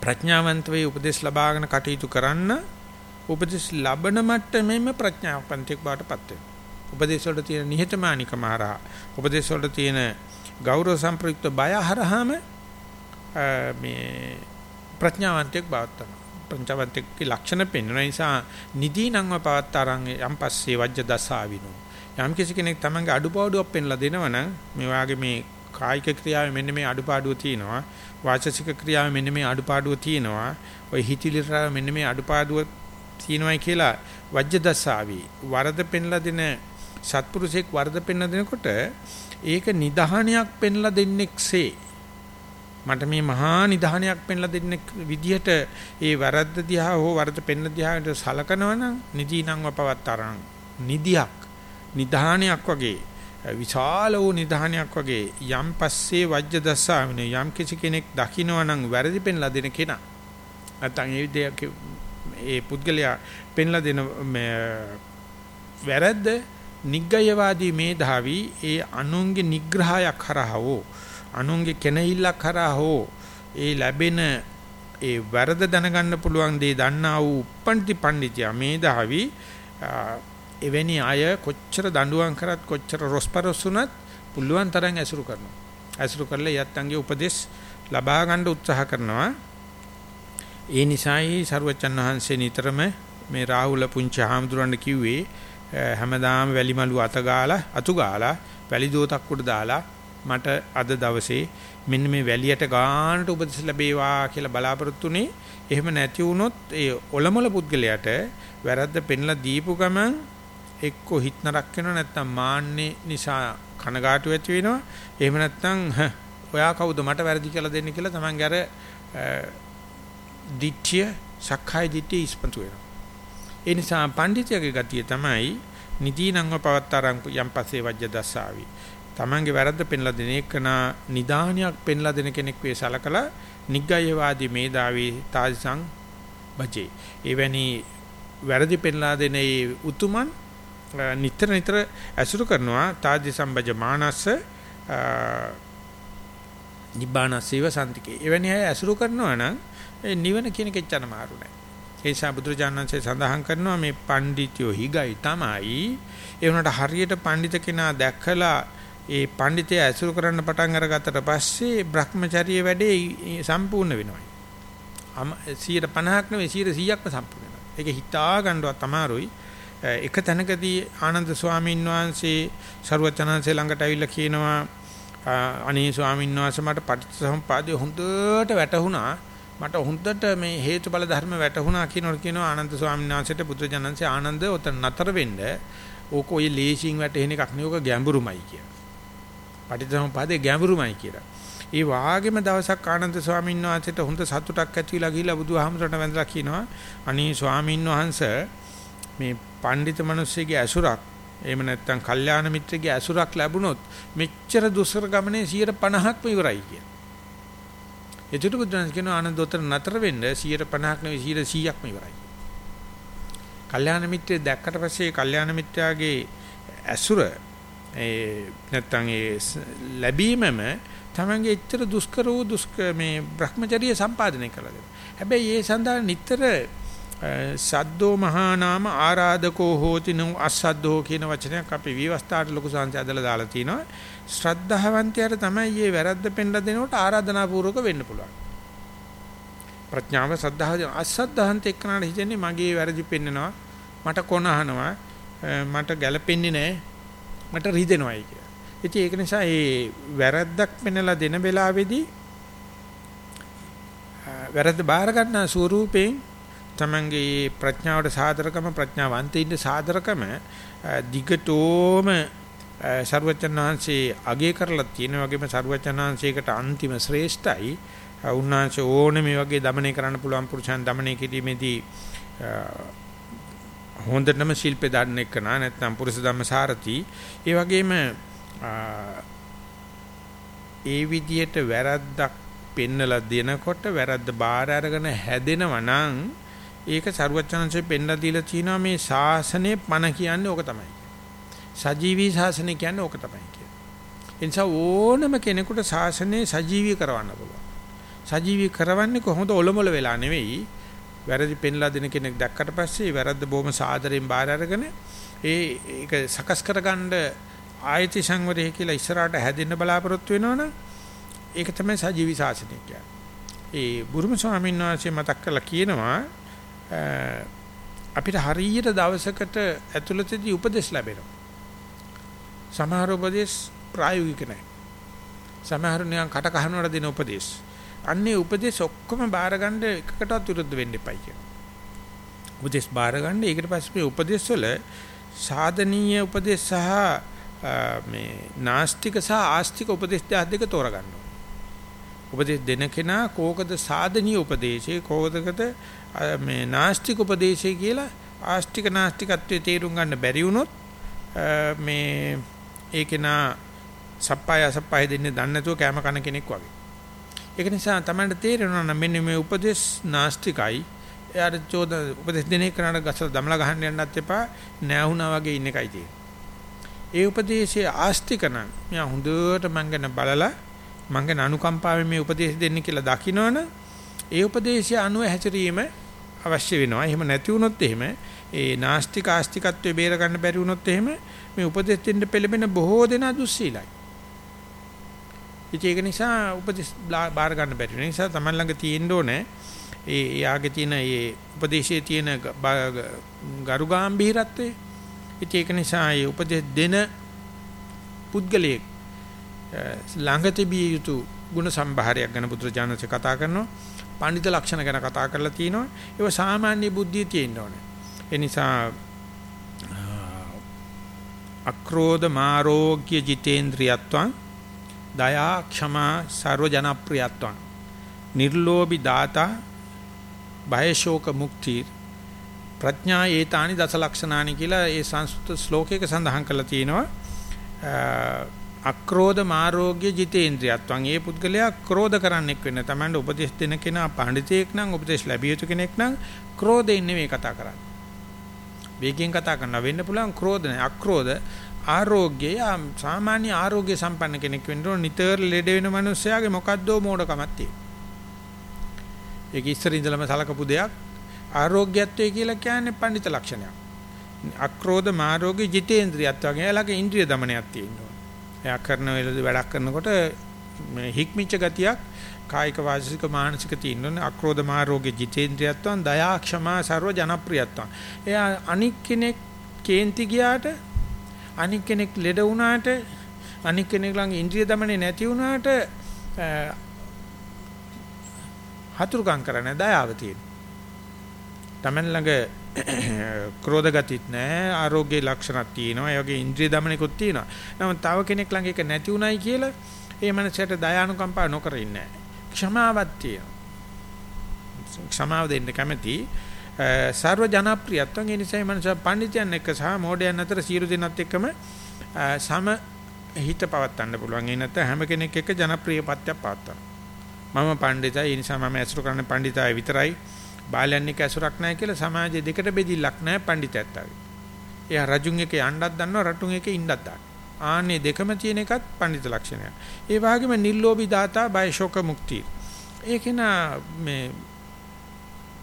ප්‍රඥාවන්ත වේ උපදේශ ලබාගෙන කටයුතු කරන්න උපදේශ ලබන මට්ටමේම ප්‍රඥාවන්තෙක් බාටපත් වෙනවා. උපදේශ වලට තියෙන නිහතමානිකම හරහා උපදේශ වලට තියෙන ගෞරව සම්ප්‍රයුක්ත බය හරහාම මේ ප්‍රඥාවන්තෙක් බවට වෙනවා. ප්‍රඥාවන්තෙක්ගේ ලක්ෂණ පෙන්වන නිසා නිදීනංව පවත්තරන් යම් පස්සේ වජ්‍ය දසාවිනෝ යම් කිසි කෙනෙක් තමන්ගේ අඩුපාඩුවක් පෙන්ලා දෙනවනම් මේ වාගේ මේ කායික ක්‍රියාවේ මෙන්න මේ අඩුපාඩුව තියෙනවා. වාචසික ක්‍රියාවේ මෙන්න මේ අඩුපාඩුව තියෙනවා. ඔය හිතිලිරා මෙන්න මේ අඩුපාඩුව තියෙනවායි කියලා වජ්‍ය දසාවි වරද පෙන්ලා දෙන සත්පුරුෂයෙක් වරද පෙන්ලා දෙනකොට ඒක නිදහණයක් පෙන්ලා දෙන්නෙක්සේ. මට මේ මහා නිධානයක් පෙන්ලා දෙන්න විදිහට ඒ වැරද්ද දිහා හෝ වරද පෙන්න දිහාට සලකනවනම් නිදීනංව පවත්තරන් නිදියක්. නිධානයක් වගේ විශාල වූ නිධානයක් වගේ යම් පස්සේ වජ්‍ය දස්සාවින යම් කිසි කෙනෙක් දකින්නවනම් වැරදි පෙන්ලා දෙන කෙනා. නැත්නම් ඒ විදිහට ඒ පුද්ගලයා පෙන්ලා දෙන වැරද්ද නිග්ගයවාදී මේ ධාවි ඒ අනුන්ගේ නිග්‍රහයක් කරහවෝ අනුන්ගේ කෙනහිල්ලක් කරා හෝ ඒ ලැබෙන ඒ වැරද දැනගන්න පුළුවන් දේ දන්නා වූ උප්පන්ති පඬිතියා මේ දහවි එවැනි අය කොච්චර දඬුවම් කරත් කොච්චර රොස්පරොස් වුණත් පුළුවන් තරම් ඇසුරු කරනවා. ඇසුරු කරලා යත්තන්ගේ උපදෙස් ලබා ගන්න උත්සාහ කරනවා. ඒ නිසායි සරුවචන් වහන්සේ නිතරම මේ රාහුල පුංචි හාමුදුරන් කිව්වේ හැමදාම වැලිමලු අත ගාලා අතු ගාලා වැලි දෝතක් උඩ දාලා මට අද දවසේ මෙන්න මේ වැලියට ගානට උපදෙස් ලැබේවා කියලා බලාපොරොත්තුනේ එහෙම නැති වුණොත් ඒ ඔලමුල පුද්ගලයාට වැරද්ද පෙන්ලා දීපු ගමන් එක්ක හිටනරක් වෙනවා නැත්නම් මාන්නේ නිසා කනගාටු වෙච්ච වෙනවා. එහෙම නැත්නම් ඔයා කවුද මට වැරදි කියලා දෙන්න කියලා තමන්ගේ අර දිට්ඨිය සක්කාය දිට්ඨිය ඉස්පතු වෙනවා. ඒ නිසා පඬිතුගේ ගතිය තමයි නිදීනංව පවත්තරම් යම් පස්සේ වජ්‍ය දස්සාවි තමන්ගේ වැරද්ද පෙන්ලා දෙන එකනා නිදානියක් පෙන්ලා දෙන කෙනෙක් වේ සලකලා නිග්ගයවාදී මේදාවී තාජසං බජේ. එවැනි වැරදි පෙන්ලා දෙන ඒ උතුමන් නිතර නිතර ඇසුරු කරනවා තාදි සම්බජ මානස්ස නිබ්බානසීව සම්තිකේ. එවැනි අය ඇසුරු කරනවා නම් ඒ නිවන කියන කෙච්චන මාරු නැහැ. ඒ නිසා බුදුරජාණන්සේ සඳහන් කරනවා මේ පඬිතියෝ හිගයි තමයි. ඒ වුණාට හරියට පඬිත කෙනා දැක්කලා ඒ පඬිතය ඇසුරු කරන්න පටන් අරගත්තට පස්සේ Brahmacharya වැඩේ සම්පූර්ණ වෙනවා. 150ක් නෙවෙයි 100ක්ම සම්පූර්ණ වෙනවා. ඒක හිතා ගන්නවත් අමාරුයි. එක තැනකදී ආනන්ද ස්වාමීන් වහන්සේ ਸਰුවචනන්සේ ළඟට ඇවිල්ලා කියනවා අනේ ස්වාමීන් වහන්සේ මට පටිච්චසමුපාදය හොඳට වැටහුණා මට හොඳට මේ හේතුඵල ධර්ම වැටහුණා කියනකොට කියනවා ආනන්ද ස්වාමීන් වහන්සේට පුත්‍රජනන්සේ ආනන්ද ඔතන නතර වෙන්න ඕක ඔය ලේසියෙන් වැටෙන එකක් නෙවෙයි ඕක ගැඹුරුමයි කියලා. පටිච්චසමුපාදේ ගැඹුරුමයි කියලා. ඒ වාගේම දවසක් ආනන්ද ස්වාමීන් වහන්සේට හොඳ සතුටක් ඇති වෙලා ගිහිල්ලා බුදුහාමුදුරට වැඳලා කියනවා අනේ ස්වාමීන් වහන්සේ මේ පඬිත මිනිස්සෙගේ ඇසුරක් එහෙම නැත්නම් කල්යාණ මිත්‍රගේ ඇසුරක් ලැබුණොත් මෙච්චර දුෂ්කර ගමනේ 150ක්ම ඉවරයි කියලා. එතකොට බුදුන් කියන ආනන්දෝතර නතර වෙන්න 150ක් නෙවෙයි 100ක්ම ඉවරයි. කල්යාණ මිත්‍රය දැක්කට පස්සේ කල්යාණ මිත්‍යාගේ ඇසුර ඒ නැත්තම් ඒ ලැබීමම තමන්ගේ එච්චර දුෂ්කර වූ දුෂ්ක මේ Brahmacharya සම්පාදනය කළා. හැබැයි ඒ සඳහා නිතර සද්දෝ මහා නාම ආරාධකෝ හෝති නු අසද්දෝ කියන වචනයක් අපි විවස්ථාට ලොකු සංසය ඇදලා දාලා තිනවා. ශ්‍රද්ධාවන්තයාට තමයි මේ වැරද්ද පෙන්ලා දෙනකොට ආරාධනා පූර්වක වෙන්න පුළුවන්. ප්‍රඥාව සද්ධාව අසද්ධාන්ත එක්කනට හිතන්නේ මගේ වැරදි පෙන්නනවා මට කොනහනවා මට ගැළපෙන්නේ නැහැ මට රිදෙනවායි කියලා. ඉතින් ඒක නිසා මේ වැරද්දක් පෙන්නලා දෙන වෙලාවේදී වැරද්ද බාර ගන්න ස්වරූපයෙන් තමන්ගේ ප්‍රඥාවට සාධරකම ප්‍රඥාවන්තින්ට සාධරකම දිගටෝම ਸਰවචනාංශේ අගය කරලා තියෙන වගේම ਸਰවචනාංශයකට අන්තිම ශ්‍රේෂ්ඨයි. උන්වංශ ඕනේ මේ වගේ দমনය කරන්න පුළුවන් පුරුෂයන් দমনය කිරීමේදී හොඳටම ශිල්පේ දාන්න එක නා නැත්නම් පුරුෂ ධම්ම සාරති. ඒ වගේම ඒ විදියට වැරද්දක් පෙන්නලා දෙනකොට වැරද්ද බාර අරගෙන හැදෙනවා නම් ඒක සරුවචනංශයෙන් පෙන්නලා දීලා තිනවා මේ ශාසනයේ පණ කියන්නේ ඕක තමයි. සජීවී ශාසනය කියන්නේ ඕක තමයි කියන්නේ. ඒ නිසා ඕනම කෙනෙකුට ශාසනය සජීවී කරවන්න පුළුවන්. සජීවී කරවන්නේ කොහොමද ඔලොමල වෙලා නෙවෙයි. වැරදි පෙන්ලා දෙන කෙනෙක් දැක්කට පස්සේ වැරද්ද බොහොම සාදරයෙන් බාර අරගෙන ඒ ඒක සකස් කරගන්න ආයති සංවරය කියලා ඉස්සරහට හැදෙන්න බලාපොරොත්තු වෙනවනම් ඒක තමයි සජීවී ශාසනය කියන්නේ. ඒ බුරුම ස්වාමීන් වහන්සේ මතක් කරලා කියනවා අපිට හරියට දවසකට ඇතුළතදී උපදෙස් ලැබෙනවා. සමහර උපදෙස් ප්‍රායෝගික නැහැ. සමහර නිකන් කට කහනවට දෙන උපදෙස්. අන්නේ උපදෙස් ඔක්කොම බාර ගන්න එකකටවත් විරුද්ධ වෙන්න එපයි කියනවා. උපදෙස් බාර ගන්න ඒකට පස්සේ මේ උපදෙස් වල සාධනීය උපදෙස් සහ මේ නාස්තික සහ ආස්තික උපදෙස් දෙක තෝරගන්න උපදෙස් දෙන කෙනා කෝකද සාධනීය උපදේශේ කෝකදකද මේ නාස්තික උපදේශය කියලා ආස්තික නාස්තිකත්වයේ තේරුම් ගන්න බැරි වුණොත් මේ ඒක නා සප්පාය අසප්පාය දෙන්නේ දන්නේ නැතුව කැම කන කෙනෙක් වගේ. ඒක නිසා තමයි තේරෙනවා නම් මෙන්න මේ උපදේශ නාස්තිකයි. එයාට චෝද උපදේශ දෙන එකනට ගසලා දමලා ගහන්න යන්නත් එපා. නෑහුණා වගේ ඉන්න එකයි තියෙන්නේ. ඒ උපදේශයේ ආස්තික නම් මෙයා හොඳට මං ගැන බලලා මං ගැන අනුකම්පාවෙන් මේ උපදේශ දෙන්න කියලා දකිනවනේ ඒ උපදේශය අනුව හැසිරීම අවශ්‍ය වෙනවා. එහෙම නැති වුණොත් එහෙම ඒ නාස්තික ආස්තිකත්වයේ බේර ගන්න බැරි වුණොත් එහෙම මේ උපදෙස් දෙන්න පෙළඹෙන බොහෝ දෙනා දුස්සීලයි. ඉතින් ඒක නිසා උපදෙස් බාර ගන්න බැරි. ඒ නිසා Taman ළඟ තියෙන්න ඕනේ ඒ යාගේ තියෙන ඒ උපදේශයේ තියෙන ගරුගාම්භීරත්වය. ඉතින් ඒක නිසා ඒ උපදෙස් දෙන පුද්ගලයෙක් ළඟ තිබිය යුතු ගුණ සම්භාරයක් ගැන පුත්‍රජානක කතා කරනවා. පඬිත ලක්ෂණ ගැන කතා කරලා තිනවා. ඒක සාමාන්‍ය බුද්ධිය තියෙන්න ඕනේ. ඒ නිසා අක්‍රෝධ මාරෝග්‍ය ජිතේන්ද්‍රියත්වං දයා ක්ෂමා සර්ව ජනප්‍රියත්වං නිර්ලෝභි දාතා භය ශෝක මුක්ති ප්‍රඥා ඒතානි දස ලක්ෂණානි කියලා ඒ සංස්කෘත ශ්ලෝකයක සඳහන් කරලා තියෙනවා අක්‍රෝධ මාරෝග්‍ය ජිතේන්ද්‍රියත්වං ඒ පුද්ගලයා ක්‍රෝධ කරන්නෙක් වෙන්න තමන්ට උපදෙස් දෙන කෙනා පඬිතෙක් නම් උපදෙස් ලැබිය යුතු කෙනෙක් නම් ක්‍රෝධයෙන් නෙමෙයි කතා කරන්නේ. වේගයෙන් කතා කරනවා වෙන්න පුළුවන් ක්‍රෝධ නැහැ අක්‍රෝධ ආරෝග්‍යය සාමාන්‍ය ආරෝග්‍ය සම්පන්න කෙනෙක් වෙන්න ඕන නිතර ලෙඩ වෙන මිනිස්සයාගේ මොකද්දෝ මෝඩකමක් තියෙනවා. ඒක ඉස්සර ඉඳලම සලකපු දෙයක් ආරෝග්‍යත්වය කියලා කියන්නේ පඬිත ලක්ෂණයක්. අක්‍රෝධ මාරෝග්‍ය ජිතේන්ද්‍රියත් වගේ ළඟ ඉන්ද්‍රිය দমনයක් තියෙනවා. එයා කරන වෙලදී වැඩක් කරනකොට හික්මිච්ච ගතියක් කායික වාචික මානසික තියෙනවා. අක්‍රෝධ මාරෝගී ජිතේන්ද්‍රියත්වන් දයා ක්ෂමා සර්ව ජනප්‍රියත්වන්. එයා අනික් කෙනෙක් කේන්ති ගියාට අනික් කෙනෙක් ලෙඩ වුණාට අනික් කෙනෙක් ළඟ ඉන්ද්‍රිය দমনේ නැති වුණාට හතුරුකම් කරන්නේ දයාව තියෙනවා. Taman ළඟ [CLEARS THROAT] ක්‍රෝධ ගතිත් නැහැ ආෝග්‍ය ලක්ෂණක් තියෙනවා ඒ වගේ ඉන්ද්‍රිය দমনකුත් තියෙනවා. නම තව කෙනෙක් ළඟ ඒක නැති උනායි කියලා ඒ මනසට දයානුකම්පා නොකර ඉන්නේ ක්ෂමාවක් තියෙනවා. ක්ෂමාව දෙන්න කැමති. සර්ව ජනප්‍රියත්වයෙන් ඒ නිසා මනස පඬිතුයන් එක්ක සහ මෝඩයන් අතර සියලු දෙනාත් එක්කම සම හිත පවත්වන්න පුළුවන්. ඒ නැත්නම් හැම කෙනෙක් එක්ක ජනප්‍රිය පත්‍යක් පවත්වන්න. මම පඬිතයි, ඒ නිසා මම ඇසුරු කරන පඬිතයි විතරයි. බාලයන් එක්ක ඇසුරක් නැහැ කියලා සමාජයේ දෙකට බෙදිල්ලක් නැහැ පඬිතයත්තාගේ. එයා රජුන් එක යන්නත් දන්නවා රටුන් එක ඉන්නත් දන්නවා. ආන්නේ දෙකම තියෙන එකත් පඬිත ලක්ෂණයක්. ඒ වගේම නිර්ලෝභී දාතා බයශෝක මුක්තිය. ඒක නා මේ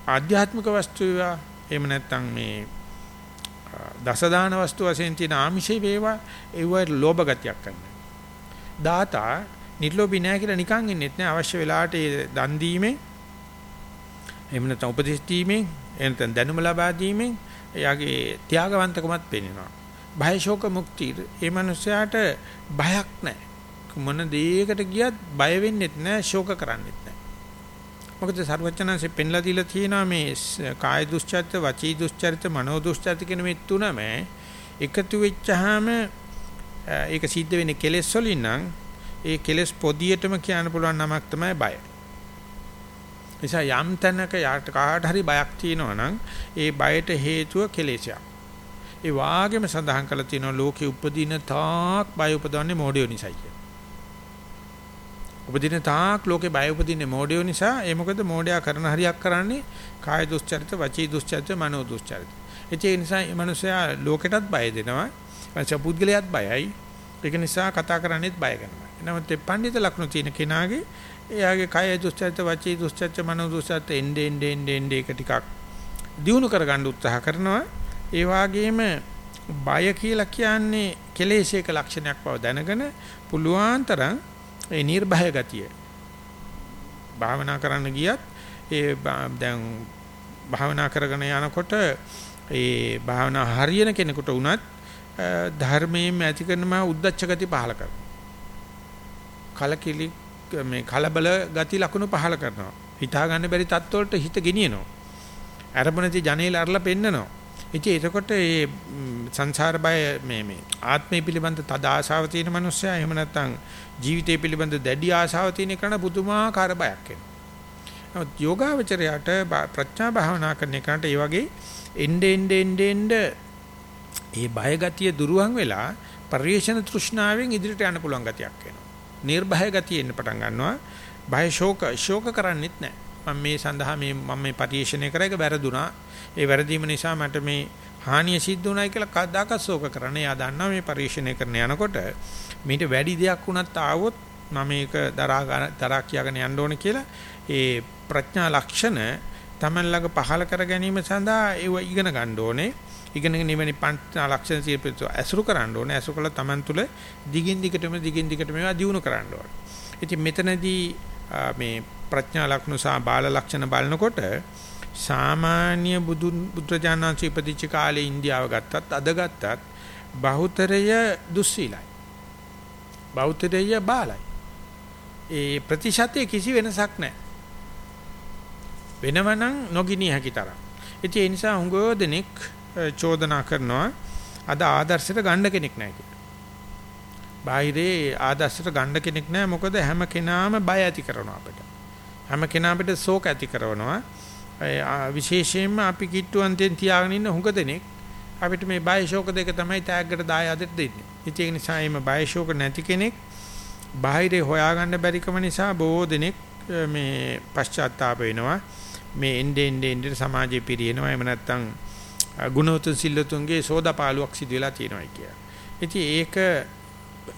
ආධ්‍යාත්මික වස්තු වේවා එහෙම නැත්නම් මේ දසදාන වස්තු වශයෙන් තියෙන ආමිෂේ වේවා ඒව ලෝභ ගතියක් කරනවා. දාතා නිර්ලෝභී නැහැ කියලා නිකන් ඉන්නෙත් නෑ අවශ්‍ය වෙලාවට දන් දීමෙන් එහෙම නැත්නම් උපදෙස් දීමෙන් එහෙම දැනුම ලබා දීමෙන් එයාගේ ත්‍යාගවන්තකමත් පෙනෙනවා. භය ශෝක මුක්ති ඒ මනුස්සයාට බයක් නැහැ. මොන දෙයකට ගියත් බය වෙන්නෙත් නැහැ ශෝක කරන්නෙත් නැහැ. මොකද සර්වඥාන්සේ පෙන්ලා දීලා තියෙනවා මේ කාය දුස්චරිත, වචී දුස්චරිත, මනෝ දුස්චරිත කියන මේ තුනම එකතු වෙච්චාම ඒක සිද්ධ වෙන්නේ කෙලෙස් වලින් නම් ඒ කෙලෙස් පොදියටම කියන්න පුළුවන් නමක් තමයි බය. නිසා යම් තැනක යාට කාට හරි බයක් තියෙනවා නම් ඒ බයට හේතුව කෙලෙසයක්. ඒ වාගේම සඳහන් කරලා තියෙනවා ලෝකේ උපදින තාක් බය උපදවන්නේ මොඩියෝ නිසායි කියලා. උපදින තාක් ලෝකේ බය උපදින්නේ මොඩියෝ නිසා ඒ මොකද මොඩයා කරන හරියක් කරන්නේ කාය දුස්චරිත, වචී දුස්චරිත, මනෝ දුස්චරිත. ඒ නිසා මේ මිනිසයා ලෝකෙටත් බය දෙනවා. එනිසා පුද්ගලයාත් බයයි. ඒක නිසා කතා කරන්නේත් බය කරනවා. නමුත් ඒ පඬිත ලක්ෂණ තියෙන කෙනාගේ එයාගේ කය දුස්චරිත වචී දුස්චරිත මනෝ දුස්චරිත එnde ende ende ende එක ටිකක් දියුණු කරගන්න උත්සාහ කරනවා. ඒ වගේම බය කියලා කියන්නේ කෙලෙසේක ලක්ෂණයක් බව දැනගෙන පුළුවන් තරම් ඒ නිර්භය ගතිය භාවනා කරන්න ගියත් ඒ දැන් භාවනා කරගෙන යනකොට ඒ භාවනා හරියන කෙනෙකුට වුණත් ධර්මයෙන් ඇති කරනම උද්දච්ච ගති පහල කරනවා. කලකිලි මේ කලබල ගති ලකුණු පහල කරනවා. හිතා ගන්න බැරි තත්ත්වවලට හිත ගෙනියනවා. අරමුණති ජනේල අරලා පෙන්නනවා. ඉතින් එතකොට මේ සංසාර බය මේ මේ ආත්මය පිළිබඳ තද ආශාව තියෙන මනුස්සයා එහෙම නැත්නම් ජීවිතය පිළිබඳ දැඩි ආශාව තියෙන කෙනා පුදුමාකාර බයක් එනවා. නමුත් යෝගාවචරයට ප්‍රඥා භාවනා කරන එකට ඒ වගේ එnde ende ende ende ඒ බය ගතිය දුරුවන් වෙලා පරිේශන තෘෂ්ණාවෙන් ඉදිරියට යන්න පුළුවන් ගතියක් එනවා. නිර්භය ගතිය එන්න පටන් ගන්නවා. බය ශෝක ශෝක කරන්නෙත් නැහැ. මම මේ සඳහා මේ මම මේ පරිශ්‍රණය කරා එක වැරදුනා. ඒ වැරදීම නිසා මට මේ හානිය සිද්ධ වුණායි කියලා කවදාකවත් ශෝක කරන්නේ. යා දන්නවා මේ පරිශ්‍රණය කරන යනකොට මීට වැඩි දෙයක් වුණත් ආවොත් මම මේක දරා දරා කියාගෙන යන්න ඕනේ කියලා ඒ ප්‍රඥා ලක්ෂණ තමන් ළඟ පහල කර ගැනීම සඳහා ඒව ඉගෙන ගන්න ඕනේ. ඉගෙනගෙන නිවෙන පංච ලක්ෂණ සියපිට ඇසුරු කරන්න ඕනේ. ඇසුරු කළා Taman තුල දිගින් දිගටම දිගින් දිගටම මේවා දිනු කරන්න ඕනේ. ඉතින් මෙතනදී මේ ප්‍රඥා ලක්ෂණ සහ බාල ලක්ෂණ බලනකොට සාමාන්‍ය බුදු බුද්ධජානනාංශ ඉපදිච්ච කාලේ ඉන්දියාව ගත්තත් අද ගත්තත් බහුතරය දුස්සීලයි. බෞද්ධය බාලයි. ඒ ප්‍රතිශතයේ කිසි වෙනසක් නැහැ. වෙනවනම් නොගිනිය හැකි තරම්. ඉතින් ඒ නිසා හුඟ දෙනෙක් චෝදනා කරනවා අද ආදර්ශයට ගන්න කෙනෙක් නැහැ කියලා. බාහිරේ ආදර්ශයට ගන්න කෙනෙක් නැහැ මොකද හැම කෙනාම බය ඇති කරනවා අපිට. හැම කෙනා අපිට ශෝක ඇති කරනවා. විශේෂයෙන්ම අපි කිට්ටුවන්තෙන් තියාගෙන ඉන්න හුඟ දෙනෙක් අපිට මේ බය ශෝක දෙක තමයි තෑග්ගට දායාදෙට දෙන්නේ. ඉතින් ඒ නිසා මේ බය ශෝක නැති කෙනෙක් බාහිරේ හොයාගන්න බැරිකම නිසා බොහෝ දෙනෙක් මේ පශ්චාත්තාප වෙනවා. මේ එnde ende ende සමාජයේ පිරිනව එහෙම නැත්නම් ගුණවතුන් සිල්ලතුන්ගේ සෝදාපාලුවක් සිදු වෙලා තියෙනවා කියලා. ඉතින් ඒක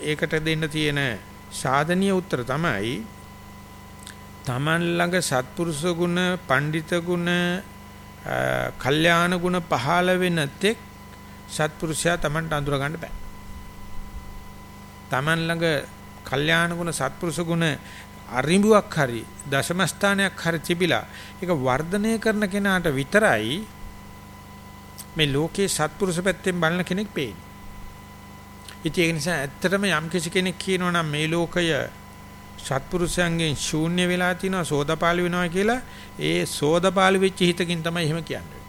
ඒකට දෙන්න තියෙන සාධනීය උත්තර තමයි තමන් ළඟ සත්පුරුෂ ගුණ, පඬිත ගුණ, කල්යාණ ගුණ පහළ වෙන තෙක් සත්පුරුෂයා තමන්ට අඳුර ගන්න බෑ. තමන් ළඟ කල්යාණ ගුණ, සත්පුරුෂ ගුණ අරිඹුවක් හරි දශම ස්ථානයක් හරි තිබිලා ඒක වර්ධනය කරන කෙනාට විතරයි මේ ලෝකේ සත්පුරුෂ පැත්තෙන් බලන කෙනෙක් පේන්නේ. ඉතින් ඒ නිසා ඇත්තටම යම් කිසි කෙනෙක් කියනවා නම් මේ ලෝකය සත්පුරුෂයන්ගෙන් ශූන්‍ය වෙලා තිනවා සෝදපාලි වෙනවා කියලා ඒ සෝදපාලි වෙච්ච හිතකින් තමයි එහෙම කියන්නේ.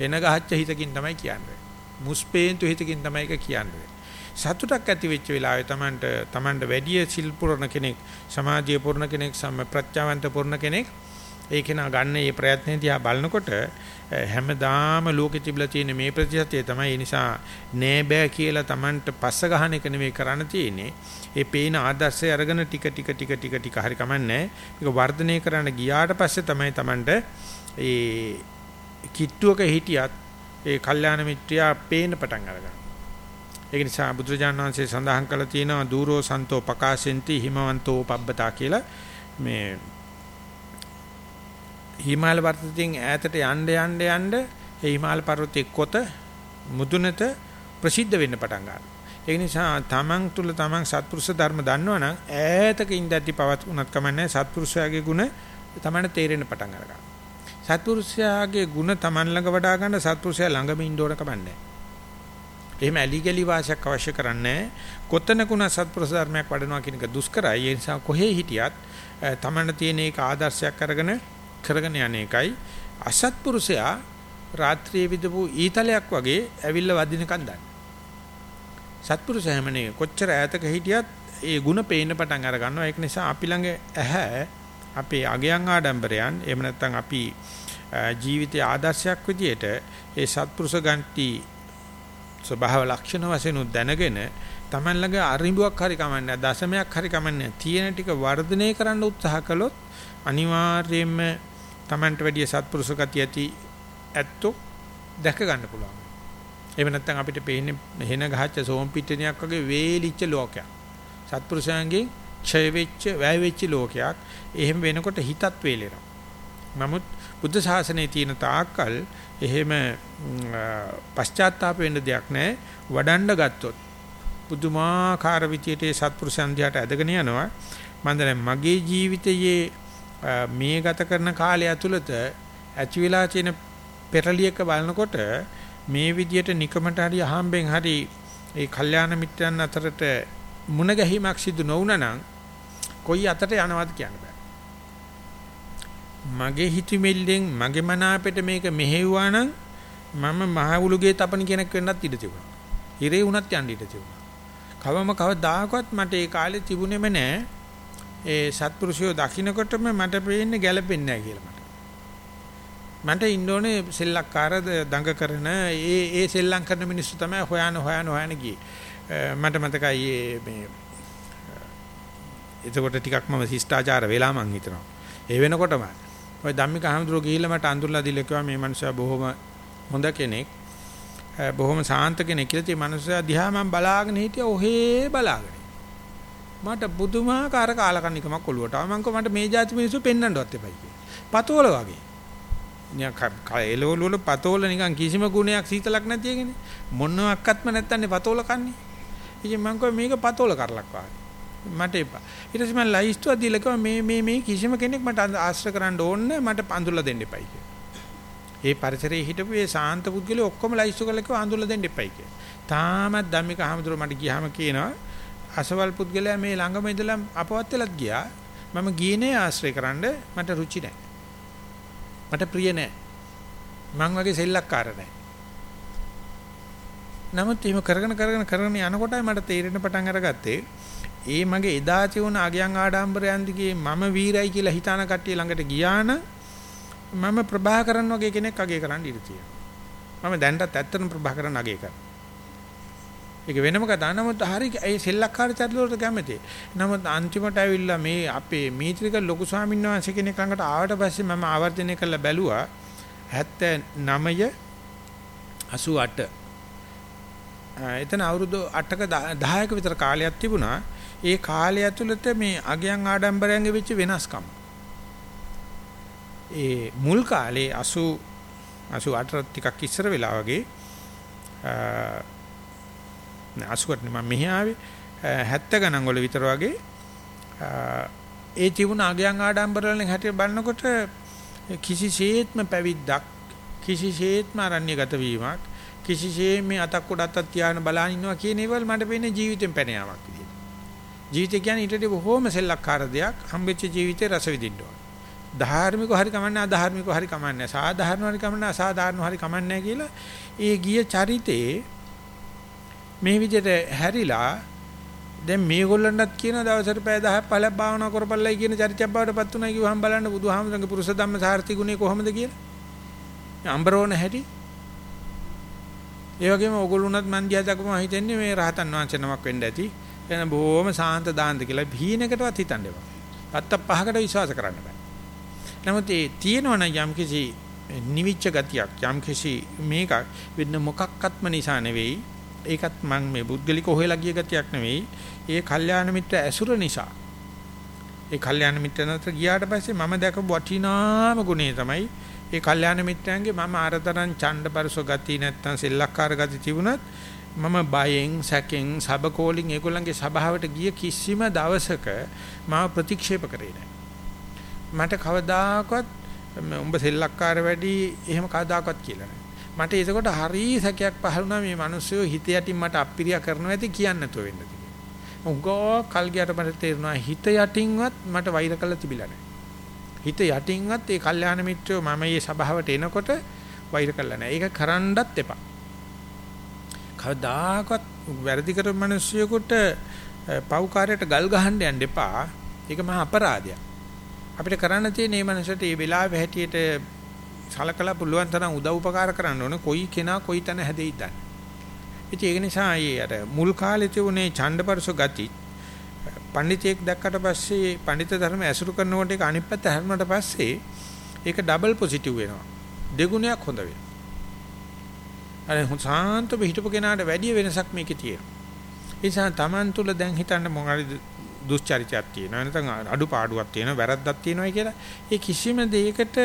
එන ගහච්ච හිතකින් තමයි කියන්නේ. මුස්පේන්තු හිතකින් තමයි ඒක කියන්නේ. සතුටක් ඇති වෙච්ච වෙලාවේ Tamanට Tamanට වැඩි සිල් පුරන කෙනෙක් සමාජීය පුරන කෙනෙක් සම ප්‍රත්‍යාවන්ත පුරන කෙනෙක් ඒක නා ගන්න මේ ප්‍රයත්නේ දිහා බලනකොට හැමදාම ලෝකෙ තිබිලා තියෙන මේ ප්‍රතිශතය තමයි. ඒ නිසා නෑ බෑ කියලා Tamanට පස්ස ගහන එක නෙවෙයි කරන්න තියෙන්නේ. ඒ පේන ආදර්ශය අරගෙන ටික ටික ටික ටික ටික හරි කමන්නේ මේක වර්ධනය කරන්න ගියාට පස්සේ තමයි Tamanට ඒ කිට්ටුවක හිටියත් ඒ කල්යාණ මිත්‍යා පේන පටන් අරගන්න. ඒක නිසා බුදුරජාණන් වහන්සේ සඳහන් කළා තියෙනවා දූරෝ සන්තෝ පකාශෙන්ති හිමවන්තෝ පබ්බතා කියලා. මේ හිමාල පර්වතයෙන් ඈතට යන්න යන්න යන්න ඒ හිමාල පර්වතයේ කොත මුදුනට ප්‍රසිද්ධ වෙන්න පටන් ගන්නවා. ඒ නිසා තමන් තුල තමන් සත්පුරුෂ ධර්ම දන්නවනම් ඈතක ඉඳද්දි පවත් උනත් කමන්නේ සත්පුරුෂයාගේ ගුණ තමන්ට තේරෙන්න පටන් අරගන්නවා. සත්පුරුෂයාගේ ගුණ තමන් ළඟ වඩා ගන්න සත්පුරුෂයා ළඟම ඉන්න ඕන කමන්නේ. එහෙම ඇලි ගලි වාසයක් අවශ්‍ය කරන්නේ කොතනකුණ සත්පුරුෂ ධර්මයක් වඩනවා කියන එක දුෂ්කරයි. ඒ නිසා කොහේ හිටියත් තමන්ට තියෙන ඒක ආදර්ශයක් අරගෙන කරගෙන යන එකයි අසත්පුරුෂයා රාත්‍රියේ විදපු ඊතලයක් වගේ ඇවිල්ලා වදිනකන් දන්නේ. සත්පුරුෂයා හැමනේ කොච්චර ඈතක හිටියත් ඒ ಗುಣ පේන්න පටන් අර ගන්නවා. ඒක නිසා අපි ළඟ ඇහැ අපේ අගයන් ආඩම්බරයන් එහෙම නැත්නම් අපි ජීවිතයේ ආදර්ශයක් විදියට ඒ සත්පුරුෂ ගන්ටි ස්වභාව ලක්ෂණ වශයෙන් දැනගෙන Taman ළඟ අරිඹුවක් හරි කමන්නේ දශමයක් හරි කමන්නේ තියෙන ටික වර්ධනය කරන්න උත්සාහ කළොත් අනිවාර්යයෙන්ම Tamanට වැඩිය සත්පුරුෂ ගතිය ඇති ඇත්තෝ දැක ගන්න පුළුවන්. එහෙම නැත්නම් අපිට පේන්නේ හෙන ගහච්ච සෝම් පිටිනියක් වගේ වේලිච්ච ලෝකයක්. සත්පුරුෂයන්ගේ ඡය වෙච්ච වැය වෙච්ච ලෝකයක්. එහෙම වෙනකොට හිතත් වේලෙනවා. නමුත් බුද්ධ ශාසනයේ තියෙන තාක්කල් එහෙම පශ්චාත්තාප වෙන්න දෙයක් නැහැ. වඩන්න ගත්තොත් පුදුමාකාර විදියට ඒ සත්පුරුෂයන් දිහාට ඇදගෙන යනවා. මම මගේ ජීවිතයේ මේ ගත කරන කාලය ඇතුළත ඇති වෙලා තියෙන පෙරලියක බලනකොට මේ විදියට නිකමට හරි අහම්බෙන් හරි ඒ කල්යාණ මිත්‍රයන් අතරට මුණ ගැහිමක් සිදු නොවුනා නම් කොයි අතට යනවද කියන්න බෑ. මගේ හිතවිල්ලෙන් මගේ මන අපිට මේක මෙහෙව්වා නම් මම මහවුලුගේ තපන කෙනෙක් වෙන්නත් ඉඩ තිබුණා. හිරේ වුණත් යන්න ඉඩ තිබුණා. කවම කවදාකවත් මට ඒ කාලේ තිබුණෙම නෑ. ඒ සත්පුරුෂයෝ දකින්නකොටම මට පේන්නේ ගැළපෙන්නේ නැහැ කියලා මට. මට ඉන්න ඕනේ සෙල්ලක්කාර දඟ කරන ඒ ඒ සෙල්ලම් කරන මිනිස්සු තමයි හොයන හොයන හොයන ගියේ. මට මතකයි මේ එතකොට ටිකක් මම ශිෂ්ටාචාර වෙලා මං හිතනවා. ඒ වෙනකොටම ඔය ධම්මික අහමතුරු ගිහිල්ලා මට අඳුරලා දීලා කිව්වා මේ මනුස්සයා බොහොම හොඳ කෙනෙක්. බොහොම සාන්ත කෙනෙක් කියලා. ඒ මනුස්සයා දිහා මම බලාගෙන හිටියා ඔහේ බලාගෙන. මට පුදුමාකාර කාලකන්නිකමක් ඔළුවට ආවා. මං මට මේ જાති මිනිස්සු පෙන්වන්නවත් එපයි කියලා. පතෝල වගේ. නිකන් එළවලු වල පතෝල නිකන් කිසිම ගුණයක් සීතලක් නැති එකනේ. මොනවාක්වත්ම නැත්තන්නේ පතෝල කන්නේ. ඉතින් මං කිව්වා මේක පතෝල කරලක් වාගේ. මට එපා. ඊට පස්සේ මම ලයිස්තුවක් දීලා කිව්වා මේ මේ මේ කිසිම කෙනෙක් මට ආශ්‍රය කරන්න ඕනේ මට අඳුරලා දෙන්න එපයි කියලා. ඒ පරිසරයේ හිටපු ඒ සාන්ත පුද්ගලයෝ ඔක්කොම ලයිස්තු කරලා කිව්වා අඳුරලා දෙන්න එපයි කියලා. තාමත් ධම්මික අහමතුරු මට ගියාම කියනවා අසවල් පුද්ගලයා මේ ළඟම ඉඳලා අපවත් වෙලත් ගියා. මම ගියේ නෑ ආශ්‍රය කරන්න මට රුචි නෑ. මට ප්‍රිය නෑ. මං වගේ සෙල්ලක්කාර නෑ. නමුත් එහෙම කරගෙන කරගෙන කරගෙන යනකොටයි මට තේරෙන පටන් අරගත්තේ ඒ මගේ එදා තියුණ අගයන් ආඩම්බරයන් දිගේ මම වීරයි කියලා හිතාන කට්ටිය ළඟට ගියා මම ප්‍රභාකරන් වගේ කෙනෙක් අගය කරන්න ඉඩ තියෙනවා. මම දැන්ටත් ඇත්තටම ප්‍රභාකරන් අගය කරනවා. ඒක වෙනම කතාවක්. නමුත් හරි ඒ සෙල්ලක්කාර චරිතවලට කැමති. නමුත් අන්තිමට ඇවිල්ලා මේ අපේ මීත්‍රික ලොකු ස්වාමීන් වහන්සේ කෙනෙක් ළඟට ආවට පස්සේ මම ආවර්ජනය කරලා බැලුවා 79 88 එතන අවුරුදු 8ක 10ක විතර කාලයක් තිබුණා. ඒ කාලය ඇතුළත මේ අගයන් ආඩම්බරයන්ගේ වෙච්ච වෙනස්කම්. ඒ මුල් කාලේ 80 88 ටිකක් ඉස්සර වෙලා වගේ නෑ 80කට මම මෙහි ආවේ 70 ගණන් වල විතර වගේ ඒ තිබුණ අගයන් ආඩම්බර වලින් හැටියට බලනකොට කිසිසේත්ම පැවිද්දක් කිසිසේත්ම අරණ්‍යගත වීමක් කිසිසේත් මේ අතක් උඩ අතක් තියාගෙන බලන් ඉන්නවා කියන ඒවල් මට පේන්නේ ජීවිතෙන් පැන යාමක් විදියට. ජීවිතය කියන්නේ ඊට වඩා බොහෝම සෙල්ලක්කාර දෙයක්. හම්බෙච්ච ජීවිතේ රස විඳින්න ඕන. ධාර්මිකව හරි කමන්නේ අධාර්මිකව හරි කමන්නේ සාධාරණව හරි කමන්නේ අසාධාරණව හරි කමන්නේ කියලා ඒ ගිය චරිතේ මේ විදිහට හැරිලා දැන් මේගොල්ලන්ටත් කියන දවසට පැය 10ක් 15ක් භාවනා කරපළයි කියන චරිතයක් බවට පත් උනා කිව්වහම බලන්න බුදුහාමුදුරන්ගේ පුරුෂ ධම්ම සාර්ථි ගුණේ කොහොමද කියලා. අම්බරෝණ හැටි. ඒ වගේම ඕගොල්ලොන්වත් මන් දිහා දක්වම හිතන්නේ මේ රහතන් වහන්සේ නමක් වෙන්න ඇති. එන බොහොම සාන්ත දාන්ත කියලා හීනකටවත් හිතන්න එපා. අත්ත පහකට විශ්වාස කරන්න බෑ. නමුත් ඒ තියෙනවනම් යම්කිසි නිවිච්ච ගතියක් යම්කිසි මේක වෙන මොකක්වත්ම නිසා නෙවෙයි ඒකත් මම මේ බුද්ධලික හොයලා ගිය ගතියක් නෙවෙයි. ඒ කල්යාණ මිත්‍ර ඇසුර නිසා. ඒ කල්යාණ මිත්‍රනතර ගියාට පස්සේ මම දැකපු වටිනාම ගුණය තමයි ඒ කල්යාණ මිත්‍රයන්ගේ මම අරතරන් ඡණ්ඩපරස ගති නැත්තම් සෙල්ලක්කාර ගති තිබුණත් මම බයෙන් සැකෙන් සබකෝලින් ඒගොල්ලන්ගේ සභාවට ගිය කිසිම දවසක මාව ප්‍රතික්ෂේප කරේ නැහැ මට කවදාකවත් උඹ සෙල්ලක්කාර වැඩි එහෙම කවදාකවත් කියලා නැහැ මට ඒකකොට හරි සැකයක් පහළ වුණා මේ මිනිස්සු හිත යටින් මට අප්පිරියා කරනවා ඇති කියන්න නැතුව වෙන්නද කියලා. උගෝ කල් ගියට මට තේරුණා හිත යටින්වත් මට වෛර කළා තිබිලා නැහැ. හිත යටින්වත් ඒ කල්යාණ මිත්‍රයෝ මම මේ සභාවට එනකොට වෛර කළා නැහැ. ඒක කරන්නවත් එපා. කවදාකවත් වැරදි කරපු මිනිස්සුයෙකුට පව්කාරයට ගල් ගහන්න යන්න එපා. ඒක මහා අපරාධයක්. අපිට කරන්න තියෙන මේ මනසට මේ වෙලාවේ හැටියට සලකලා පුළුවන් තරම් උදව් උපකාර කරන්න ඕනේ කොයි කෙනා කොයි තැන හැදෙයිද දන්නේ. ඉතින් ඒක නිසා අය අර මුල් කාලේ තිබුණේ ඡණ්ඩපරස ගති පඬිතෙක් දැක්කට පස්සේ පඬිත ධර්ම ඇසුරු කරනකොට ඒක අනිත් පැත්ත හැරුණාට පස්සේ ඒක ඩබල් පොසිටිව් වෙනවා. දෙගුණයක් හොඳ වෙනවා. අර හුසාන්ත පිටුපු කෙනාට වැඩි වෙනසක් මේකේ තියෙනවා. ඒ නිසා Taman තුල දැන් හිතන්න මොනවාරි දුස්චරිතයක් තියෙනවා නැත්නම් අඩුපාඩුවක් තියෙනවා වැරද්දක් තියෙනවා කියලා ඒ කිසිම දෙයකට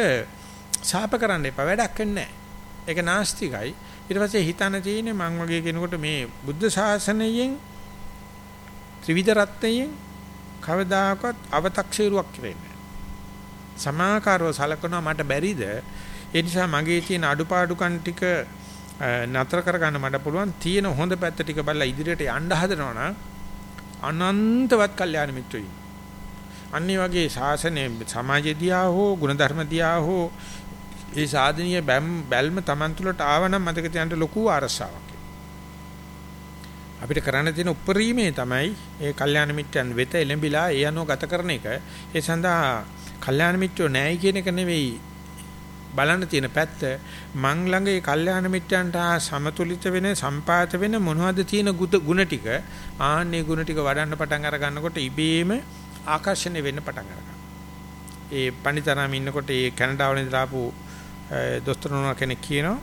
ශාප කරන්න එපා වැඩක් නැහැ. ඒක නාස්තිකයි. ඊට පස්සේ හිතන තියෙන්නේ මං වගේ කෙනෙකුට මේ බුද්ධ ශාසනයෙන් ත්‍රිවිධ රත්නයෙන් කවදාකවත් අව탁ෂේරුවක් වෙන්නේ සමාකාරව සලකනවා මට බැරිද ඒ නිසා මගේ තියෙන අඩුපාඩුකම් ටික නතර කරගන්න මට පුළුවන් තියෙන හොඳ පැත්ත ටික බලලා ඉදිරියට යන්න හදනවා නම් අනන්තවත් කල්යාණ මිත්‍රයෝ අන්නේ වගේ ශාසනය සමාජය දිහා හෝ ගුණධර්ම දිහා හෝ ඒ සාධනීය බැල්ම Taman තුලට ආවනම් මතක තියාගන්න ලොකු අරසාවක්. අපිට කරන්න තියෙන උපරිමේ තමයි ඒ කල්යාණ මිත්‍යන් වෙත එළඹිලා ඒ අනුව ගත කරන එක. ඒ සඳහා කල්යාණ මිත්‍යෝ නැයි කියන එක නෙවෙයි බලන්න තියෙන පැත්ත මං ළඟ ඒ කල්යාණ මිත්‍යන්ට සමතුලිත වෙන සම්පාත වෙන මොනවද තියෙන ಗುಣ ටික ආන්නේ ಗುಣ ටික වඩන්න පටන් අර ගන්නකොට ඉබේම ආකර්ෂණය වෙන්න පටන් ගන්නවා. ඒ පණිතරාම ඉන්නකොට ඒ කැනඩාවල ඉඳලා ආපු දොස්තර නෝනා කෙනෙක් කියනවා.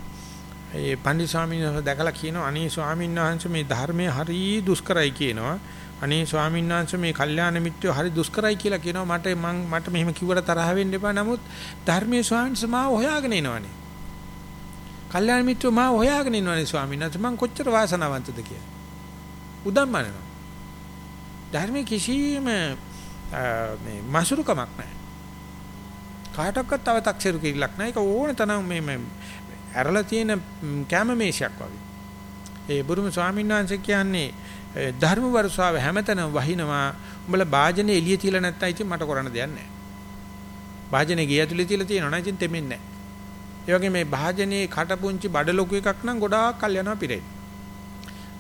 ඒ පන්දි ස්වාමීන් වහන්සේ දැකලා කියනවා අනේ ස්වාමීන් වහන්සේ මේ ධර්මයේ හරි දුෂ්කරයි කියනවා. අනේ ස්වාමීන් වහන්සේ මේ කල්යාණ මිත්‍රයෝ හරි දුෂ්කරයි කියලා කියනවා. මට මං මට මෙහෙම කිව්වට තරහ වෙන්න එපා. නමුත් ධර්මයේ ස්වාමීන් වහන්සේ මාව හොයාගෙන එනවනේ. කල්යාණ මිත්‍රයෝ මාව හොයාගෙන ඉන්නවනේ ස්වාමීන් වහන්සේ. මං කොච්චර වාසනාවන්තද කියලා. උදම්මනනවා ධර්මයේ කිසිම මේ මසුරුකමක් නැහැ. කාටවත් තව තක්සේරු කිරිලක් නැහැ. ඒක ඕන තරම් මේ මේ ඇරලා තියෙන කැම මේෂයක් වගේ. ඒ බුරුම ස්වාමීන් වහන්සේ කියන්නේ ධර්ම වර්ෂාව හැමතැනම වහිනවා. උඹලා වාජනේ එළිය තියලා නැත්තම් ඉතින් මට කරන්න දෙයක් නැහැ. වාජනේ ගේ ඇතුලේ තියලා තියෙනවා නම් ඉතින් තෙමෙන්නේ නැහැ. ඒ වගේ මේ වාජනේ කටපුංචි බඩ ලොකු එකක් නම් ගොඩාක් කල් යනවා පිරෙන්න.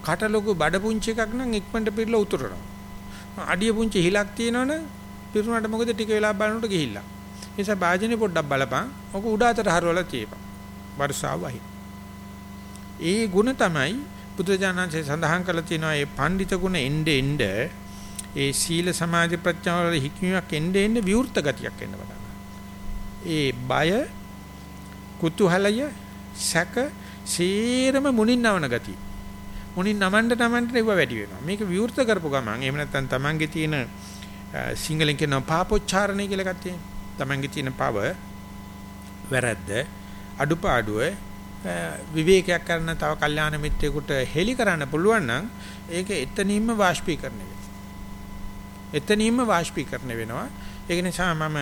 කට ලොකු බඩ පුංචි එකක් නම් ඉක්මනට පිරලා උතුරනවා. අඩිය පුංචි හිලක් තියෙනවනේ පිරුණාට මොකද ටික වෙලා බලනකොට ගිහිල්ලා. නිසා වාජනේ පොඩ්ඩක් බලපන්. ඔක උඩ අතට හරවලා තියපන්. වර්ෂාව වහි. ඒ ಗುಣ තමයි බුදුජානන්සේ සඳහන් කරලා තියෙනවා මේ පඬිත ගුණ එnde end ඒ සීල සමාධි ප්‍රඥා වල හික්මියක් එnde end විවෘත ගතියක් එන්න පටන් ඒ බය කුතුහලය සැක සීරම මුණින් නවන ගතිය. මුණින් නමන්න නමන්න ඒව වැඩි වෙනවා. මේක විවෘත කරපු ගමන් එහෙම නැත්නම් Tamange තියෙන සිංහලෙන් කියන පාපොච්චාරණය කියලා එකක් තියෙනවා. Tamange තියෙන පව වැරද්ද අඩුපාඩුව විවේකයක් කරන තව කල්යාණ මිත්‍රයෙකුට හෙලි කරන්න පුළුවන් නම් ඒක එතනින්ම වාෂ්පීකරණය වෙනවා. එතනින්ම වාෂ්පීකරණය වෙනවා. ඒක නිසා මම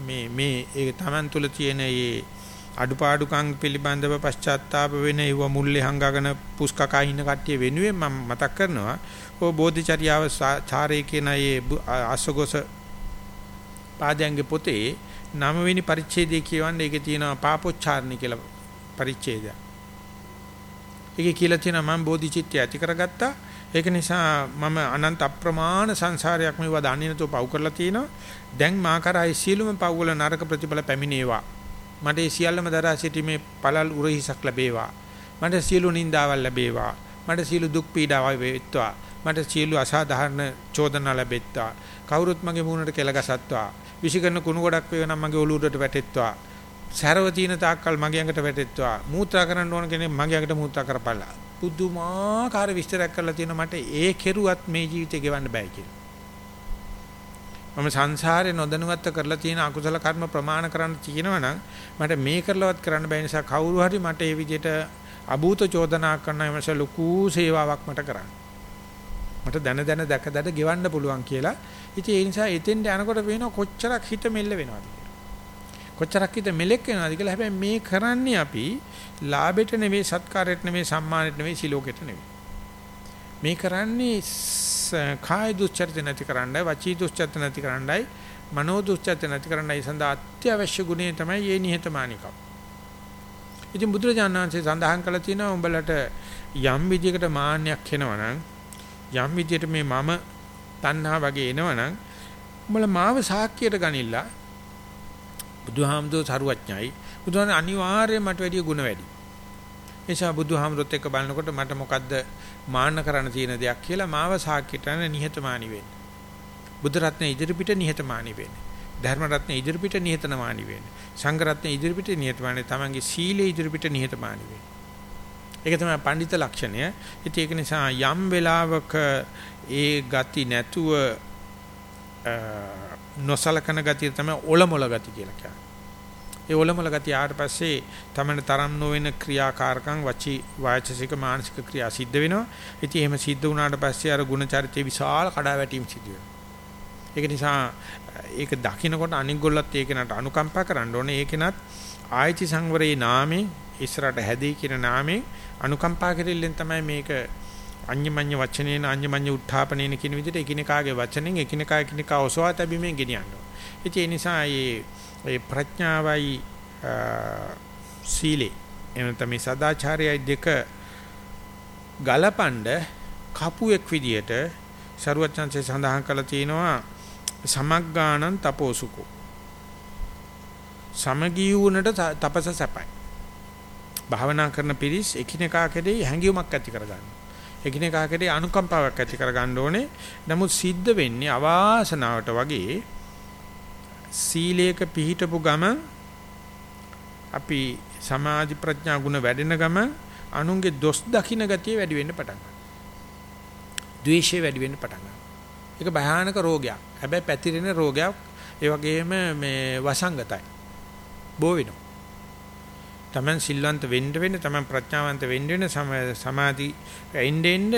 මේ මේ ඒ Taman තුල තියෙන මේ අඩුපාඩුකම් පිළිබඳව පශ්චාත්තාප වෙන ඒව මුල්ලේ හංගගෙන පුස්කකා ඉන්න කට්ටිය වෙනුවෙන් මම මතක් කරනවා ඕ බෝධිචර්යාව චාරේ කියන ඒ අසගොස පාදයන්ගේ පොතේ නවවෙනි පරිච්ඡේදය කියවන්නේ ඒකේ තියෙනවා පාපොච්චාරණි කියලා පරිච්ඡේදය. ඒකේ කියලා තියෙනවා මම බෝධිචිත්තය ඇති කරගත්තා. ඒක නිසා මම අනන්ත අප්‍රමාණ සංසාරයක් මේවා දන්නේ නැතුව පව් කරලා තිනවා. දැන් මා කරායි සියලුම පව් වල නරක ප්‍රතිඵල පැමිණේවා. මට ඒ සියල්ලම දරා සිටීමේ පළල් උරහිසක් ලැබේවා. මට සියලු නිന്ദාවල් ලැබේවා. මට සියලු දුක් පීඩාවල් වේත්වා. මට සියලු අසාධාරණ චෝදනා ලැබෙත්වා. කවුරුත් මගේ මූණට කෙල ගසත්වා. විසිකරන කුණු ගොඩක් වේ නම් මගේ ඔලුවට වැටෙත්වා. සැරව තියෙන තාක්කල් මගේ ඇඟට වැටෙත්වා. මූත්‍රා කරන්න ඕන කෙනෙක් මගේ ඇඟට මූත්‍රා කරපළා. පුදුමාකාර විස්තරයක් කරලා තියෙන මට ඒ කෙරුවත් මේ ජීවිතේ ගෙවන්න බෑ කියලා. මම සංසාරේ නොදැනුවත්ව කරලා තියෙන අකුසල කර්ම ප්‍රමාණ කරන්න තියෙනවා නම් මට මේ කරලවත් කරන්න බැහැ නිසා කවුරු හරි මට ඒ විදිහට අභූත චෝදනා කරන එමස ලুকু සේවාවක් මට කරන්න. මට දැන දැන දැක දැක ගෙවන්න පුළුවන් කියලා. ඉතින් ඒ නිසා එතෙන්ට යනකොට වෙන කොච්චරක් හිත මෙල්ල වෙනවද කොච්චරක් හිත මෙලෙක් වෙනවද කියලා. හැබැයි මේ කරන්නේ අපි ලාභෙට නෙවෙයි සත්කාරයට නෙවෙයි සම්මානෙට නෙවෙයි සිලෝකෙට නෙවෙයි. මේ කරන්නේ කාය දුස්චරිත නැති කරන්නයි වචී දුස්චරිත නැති කරන්නයි මනෝ දුස්චරිත නැති කරන්නයි සඳහා අත්‍යවශ්‍ය ගුණය තමයි මේ නිහතමානිකම්. ඉතින් බුදුරජාණන් වහන්සේ සඳහන් කළා තියෙනවා උඹලට යම් විදියකට මාන්නයක් එනවනම් යම් විදියට මේ මම තණ්හා වගේ එනවනම් උඹලා මාව සාක්කියට ගනිලා බුදුහාමුදුර සරුවඥයි බුදුහාම අනිවාර්යයෙන් මට වැඩිය ಗುಣ වැඩි. එනිසා බුදුහාමුදුරත් එක්ක බලනකොට මට මොකද්ද මාන්න කරන්න තියෙන දෙයක් කියලා මාව සාක්කියට යන නිහතමානී වෙන්න. බුදු රත්න ඉදිරිපිට නිහතමානී වෙන්න. ධර්ම රත්න ඉදිරිපිට නිහතමානී වෙන්න. සංඝ රත්න ඉදිරිපිට නිහතමානී තමන්ගේ සීලයේ ඉදිරිපිට නිහතමානී වෙන්න. ඒක තමයි පඬිත ලක්ෂණය. ඉතින් ඒක නිසා යම් වෙලාවක ඒ ගති නැතුව නොසලකන ගතිය තමයි ඔලමුල ගති කියලා කියන්නේ. ඒ ඔලමුල ගතිය ආවට පස්සේ තමයි තරම් නොවන ක්‍රියාකාරකම් වචී වාචසික මානසික ක්‍රියා සිද්ධ වෙනවා. ඉතින් එහෙම සිද්ධ වුණාට පස්සේ අර ಗುಣ චරිතයේ විශාල කඩාවැටීම් සිදු වෙනවා. ඒක නිසා ඒක දකින්නකොට අනික් ගොල්ලත් ඒකනට අනුකම්පා කරන්න ඕනේ. ඒකනත් ආයති සංවරයේ නාමයෙන් ඉස්සරට හැදී කියන නාමයෙන් අනුකම්පා කෙරෙල්ලෙන් තමයි මේක අඤ්ඤමඤ්ඤ වචනේන අඤ්ඤමඤ්ඤ උත්ථාපනේන කියන විදිහට එකිනෙකාගේ වචනෙන් එකිනෙකා එකිනෙකා ඔසවා තැබීමෙන් ගෙනියනවා. ඉතින් ඒ නිසා මේ මේ ප්‍රඥාවයි සීලේ එනත මේ සදාචාරයයි දෙක ගලපඬ කපුවෙක් විදියට ਸਰුවචන්සේ සඳහන් කළා තියෙනවා සමග්ගාණං තපෝසුකෝ සමගී වුණට තපස සැපයි භාවනා කරන පිරිස් එකිනෙකා කෙරෙහි හැඟීමක් ඇති කරගන්න. එකිනෙකා කෙරෙහි අනුකම්පාවක් ඇති කරගන්න ඕනේ. නමුත් සිද්ධ වෙන්නේ අවාසනාවට වගේ සීලයක පිහිටපු ගම අපි සමාධි ප්‍රඥා ගුණ වැඩෙන ගම අනුන්ගේ දොස් දකින්න ගතිය වැඩි වෙන්න පටන් ගන්නවා. ද්වේෂය වැඩි වෙන්න පටන් ගන්නවා. ඒක භයානක රෝගයක්. හැබැයි පැතිරෙන රෝගයක්. ඒ වගේම මේ වසංගතයි. බෝ වෙනවා. තමන් සිල්වන්ත වෙන්න වෙන්න තමන් ප්‍රඥාවන්ත වෙන්න වෙන්න සමාධි එන්න එන්න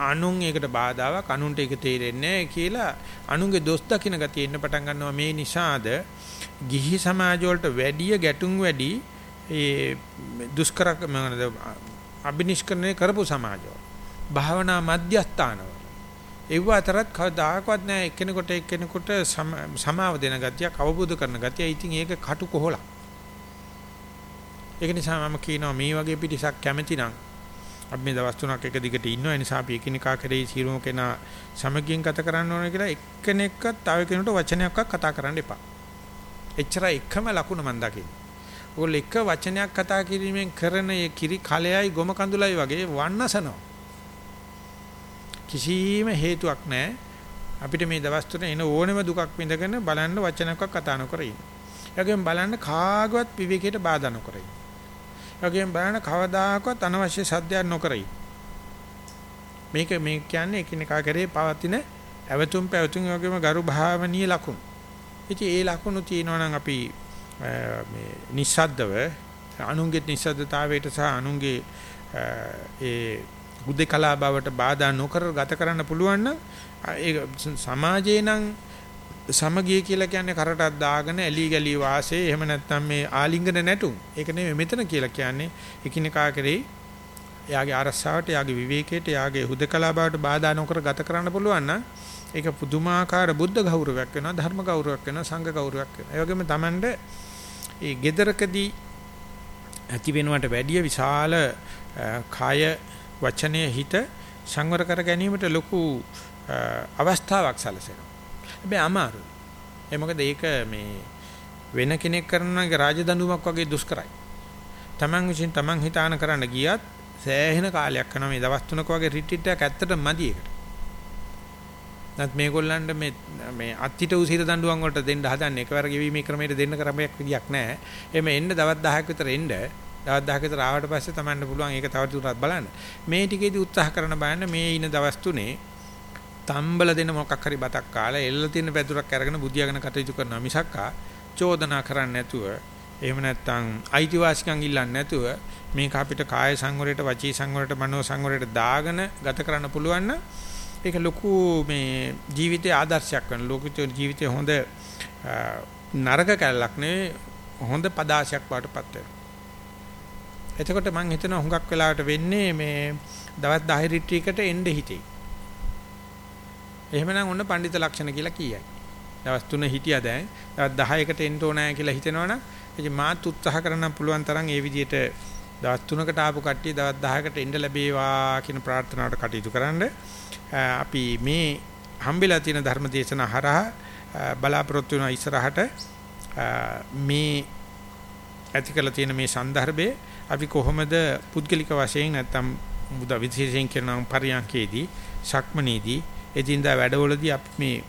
අනුන් ඒකට බාධාවක් අනුන්ට ඒක තේරෙන්නේ කියලා අනුන්ගේ දොස් දකින්න ගතිය එන්න පටන් ගන්නවා මේ නිසාද ගිහි සමාජ වලට වැඩි ගැටුම් වැඩි ඒ දුෂ්කර මොනද අබිනිෂ්කරණය කරපු සමාජවල භාවනා මධ්‍යස්ථානවල ඒව අතරත් කවදාකවත් නෑ එක්කෙනෙකුට එක්කෙනෙකුට සමාව දෙන ගතියක් අවබෝධ කරන ගතිය. ඉතින් ඒක කටු කොහලක්. ඒක නිසා මම කියනවා මේ වගේ පිටිසක් කැමති නම් අපි මේ දවස් තුනක් එක දිගට ඉන්නවා ඒ නිසා අපි එකිනෙකා කරේ සිරුම කෙනා සමගියෙන් ගත කරන්න ඕන කියලා එක්කෙනෙක්වත් තව කෙනෙකුට වචනයක්වත් කතා කරන්න එපා. එච්චර එකම ලකුණ මම දකින්නේ. ඕගොල්ලෝ එක වචනයක් කතා කිරීමෙන් කරන ඒ කිරි කලෙයි ගොම කඳුලයි වගේ වන්නසනවා. කිසිම හේතුවක් නැහැ. අපිට මේ දවස් තුන එන ඕනෙම දුකක් විඳගෙන බලන්න වචනයක් කතා නොකර ඉන්න. ඒගොල්ලෝ බලන්න කාගවත් විවේකයට බාධා නොකර ඉන්න. වගේම බලන්න කවදාකවත් අනවශ්‍ය සද්දයක් නොකරයි. මේක මේ කියන්නේ එකිනෙකා කරේ පවතින ඇවතුම් පැවතුම් වගේම ගරු භාවනීය ලකුණු. ඉතින් ඒ ලකුණු තියෙනවා නම් අපි මේ නිස්සද්දව අනුන්ගේ නිස්සද්දතාවයට සහ අනුන්ගේ ඒ හුදේකලා බවට බාධා නොකර ගත කරන්න පුළුවන් නම් ඒ සමාජේ නම් සමගිය කියලා කියන්නේ කරටක් දාගෙන ඇලි ගලි වාසේ එහෙම නැත්නම් මේ ආලිංගන නැටුම්. ඒක නෙමෙයි මෙතන කියලා කියන්නේ එකිනෙකා කරේ එයාගේ අරසාවට, එයාගේ විවේකයට, එයාගේ හුදකලා බවට බාධා නොකර ගත කරන්න පුළුවන් නම් ඒක පුදුමාකාර බුද්ධ ගෞරවයක් වෙනවා, ධර්ම ගෞරවයක් වෙනවා, සංඝ ගෞරවයක් වෙනවා. ඒ වගේම Tamande ඒ gedarakadi ඇති වෙනවට වැඩිය විශාල කාය වචනය හිත සංවර කර ගැනීමට ලොකු අවස්ථාවක් සැලසෙනවා. හැබැයි අමාරුයි. ඒ මොකද ඒක මේ වෙන කෙනෙක් කරන රාජදඬුවමක් වගේ දුෂ්කරයි. Taman විසින් Taman හිතාන කරන්න ගියත් සෑහෙන කාලයක් යනවා මේ දවස් තුනක වගේ රිට්‍රීට් එකක් ඇත්තටම මදි එකට. නැත් මේගොල්ලන්ට මේ මේ අත්තිට උසිර දඬුවම් වලට දෙන්න හදන්නේ එකවර ගෙවීමේ ක්‍රමයට දෙන්න ක්‍රමයක් විදියක් නැහැ. එimhe එන්න දවස් 10ක් විතර එන්න දවස් 10ක විතර ආවට පස්සේ තමන්ට පුළුවන් ඒක තව දුරටත් බලන්න. මේ ටිකේදී උත්සාහ කරන බලන්න මේ ඉන දවස් තුනේ තම්බල දෙන මොකක් හරි බතක් කාලා එල්ල තියෙන පැදුරක් අරගෙන බුදියාගෙන කටයුතු කරනවා මිසක්කා චෝදනා කරන්නේ නැතුව එහෙම නැත්නම් අයිතිවාසිකම් ඉල්ලන්නේ නැතුව මේක අපිට කාය සංවරයට වචී සංවරයට මනෝ සංවරයට දාගෙන ගත කරන්න පුළුවන් නම් ඒක ලොකු මේ ජීවිතයේ ආදර්ශයක් වෙන ලෝකිත ජීවිතයේ හොඳ නරක කැලලක් නෙවෙයි හොඳ පදාශයක් වඩටපත් වෙනවා. එතකොට මම හිතනවා හුඟක් වෙලාවට වෙන්නේ මේ දවස් 10 රිට්‍රීට් එකට එන්න හිතේ. එහෙමනම් ඔන්න පඬිත ලක්ෂණ කියලා කියයි. දවස් 3 හිටියා දැන්. දවස් 10කට එන්න ඕනෑ කියලා හිතනවනම් ඉතින් මාත් උත්සාහ කරන්න පුළුවන් තරම් ඒ විදිහට දවස් 3කට ආපු කට්ටිය දවස් 10කට එන්න ලැබේවා කියන ප්‍රාර්ථනාවට කටයුතු කරන්න. අපි මේ හම්බෙලා තියෙන ධර්ම දේශනා හරහා බලාපොරොත්තු වෙන ඉස්සරහට මේ ඇති කරලා තියෙන මේ સંદર્ભේ අපි කොහොමද පුද්ගලික වශයෙන් නැත්තම් බුද විශේෂයෙන් කරන පරියන්කේදී ශක්මනේදී එදින්දා වැඩවලදී අපි මේ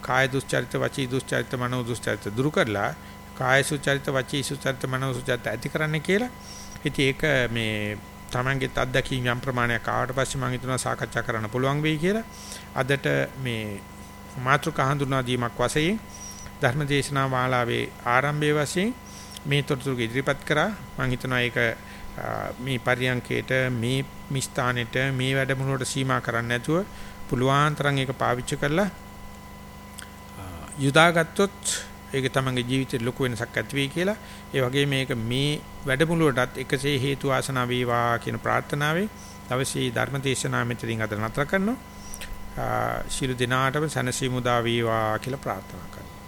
කාය දුස්චරිත වචී දුස්චරිත මනෝ දුස්චරිත දුරු කරලා කාය සුචරිත වචී සුචරිත මනෝ සුචරිත ඇති කරන්න කියලා. ඉතින් ඒක මේ Tamanget අත්දැකීම් යම් ප්‍රමාණයක් ආවට පස්සේ මම හිතනවා සාකච්ඡා කරන්න පුළුවන් වෙයි කියලා. අදට මේ මාතෘකා හඳුනා දීමක් වශයෙන් ධර්මදේශනා මාලාවේ ආරම්භයේ වශයෙන් මේ තොරතුරු ඉදිරිපත් කරා. මම හිතනවා ඒක මේ පරියන්කේට මේ මිස්ථානෙට මේ වැඩමුළුවට සීමා කරන්න නැතුව පුළුවන් තරම් ඒක පාවිච්චි කරලා යොදාගත්තොත් ඒක තමන්ගේ ජීවිතේ ලොකු වෙනසක් ඇති වෙයි කියලා. ඒ වගේ මේක මේ වැඩමුළුවටත් එකසේ හේතු ආසනාව වේවා කියන ප්‍රාර්ථනාවෙන් දවසේ ධර්ම දේශනාව මෙතනින් අද නතර කරනවා. ශිරු දිනාටම සනසීමු දා වේවා කියලා ප්‍රාර්ථනා කරනවා.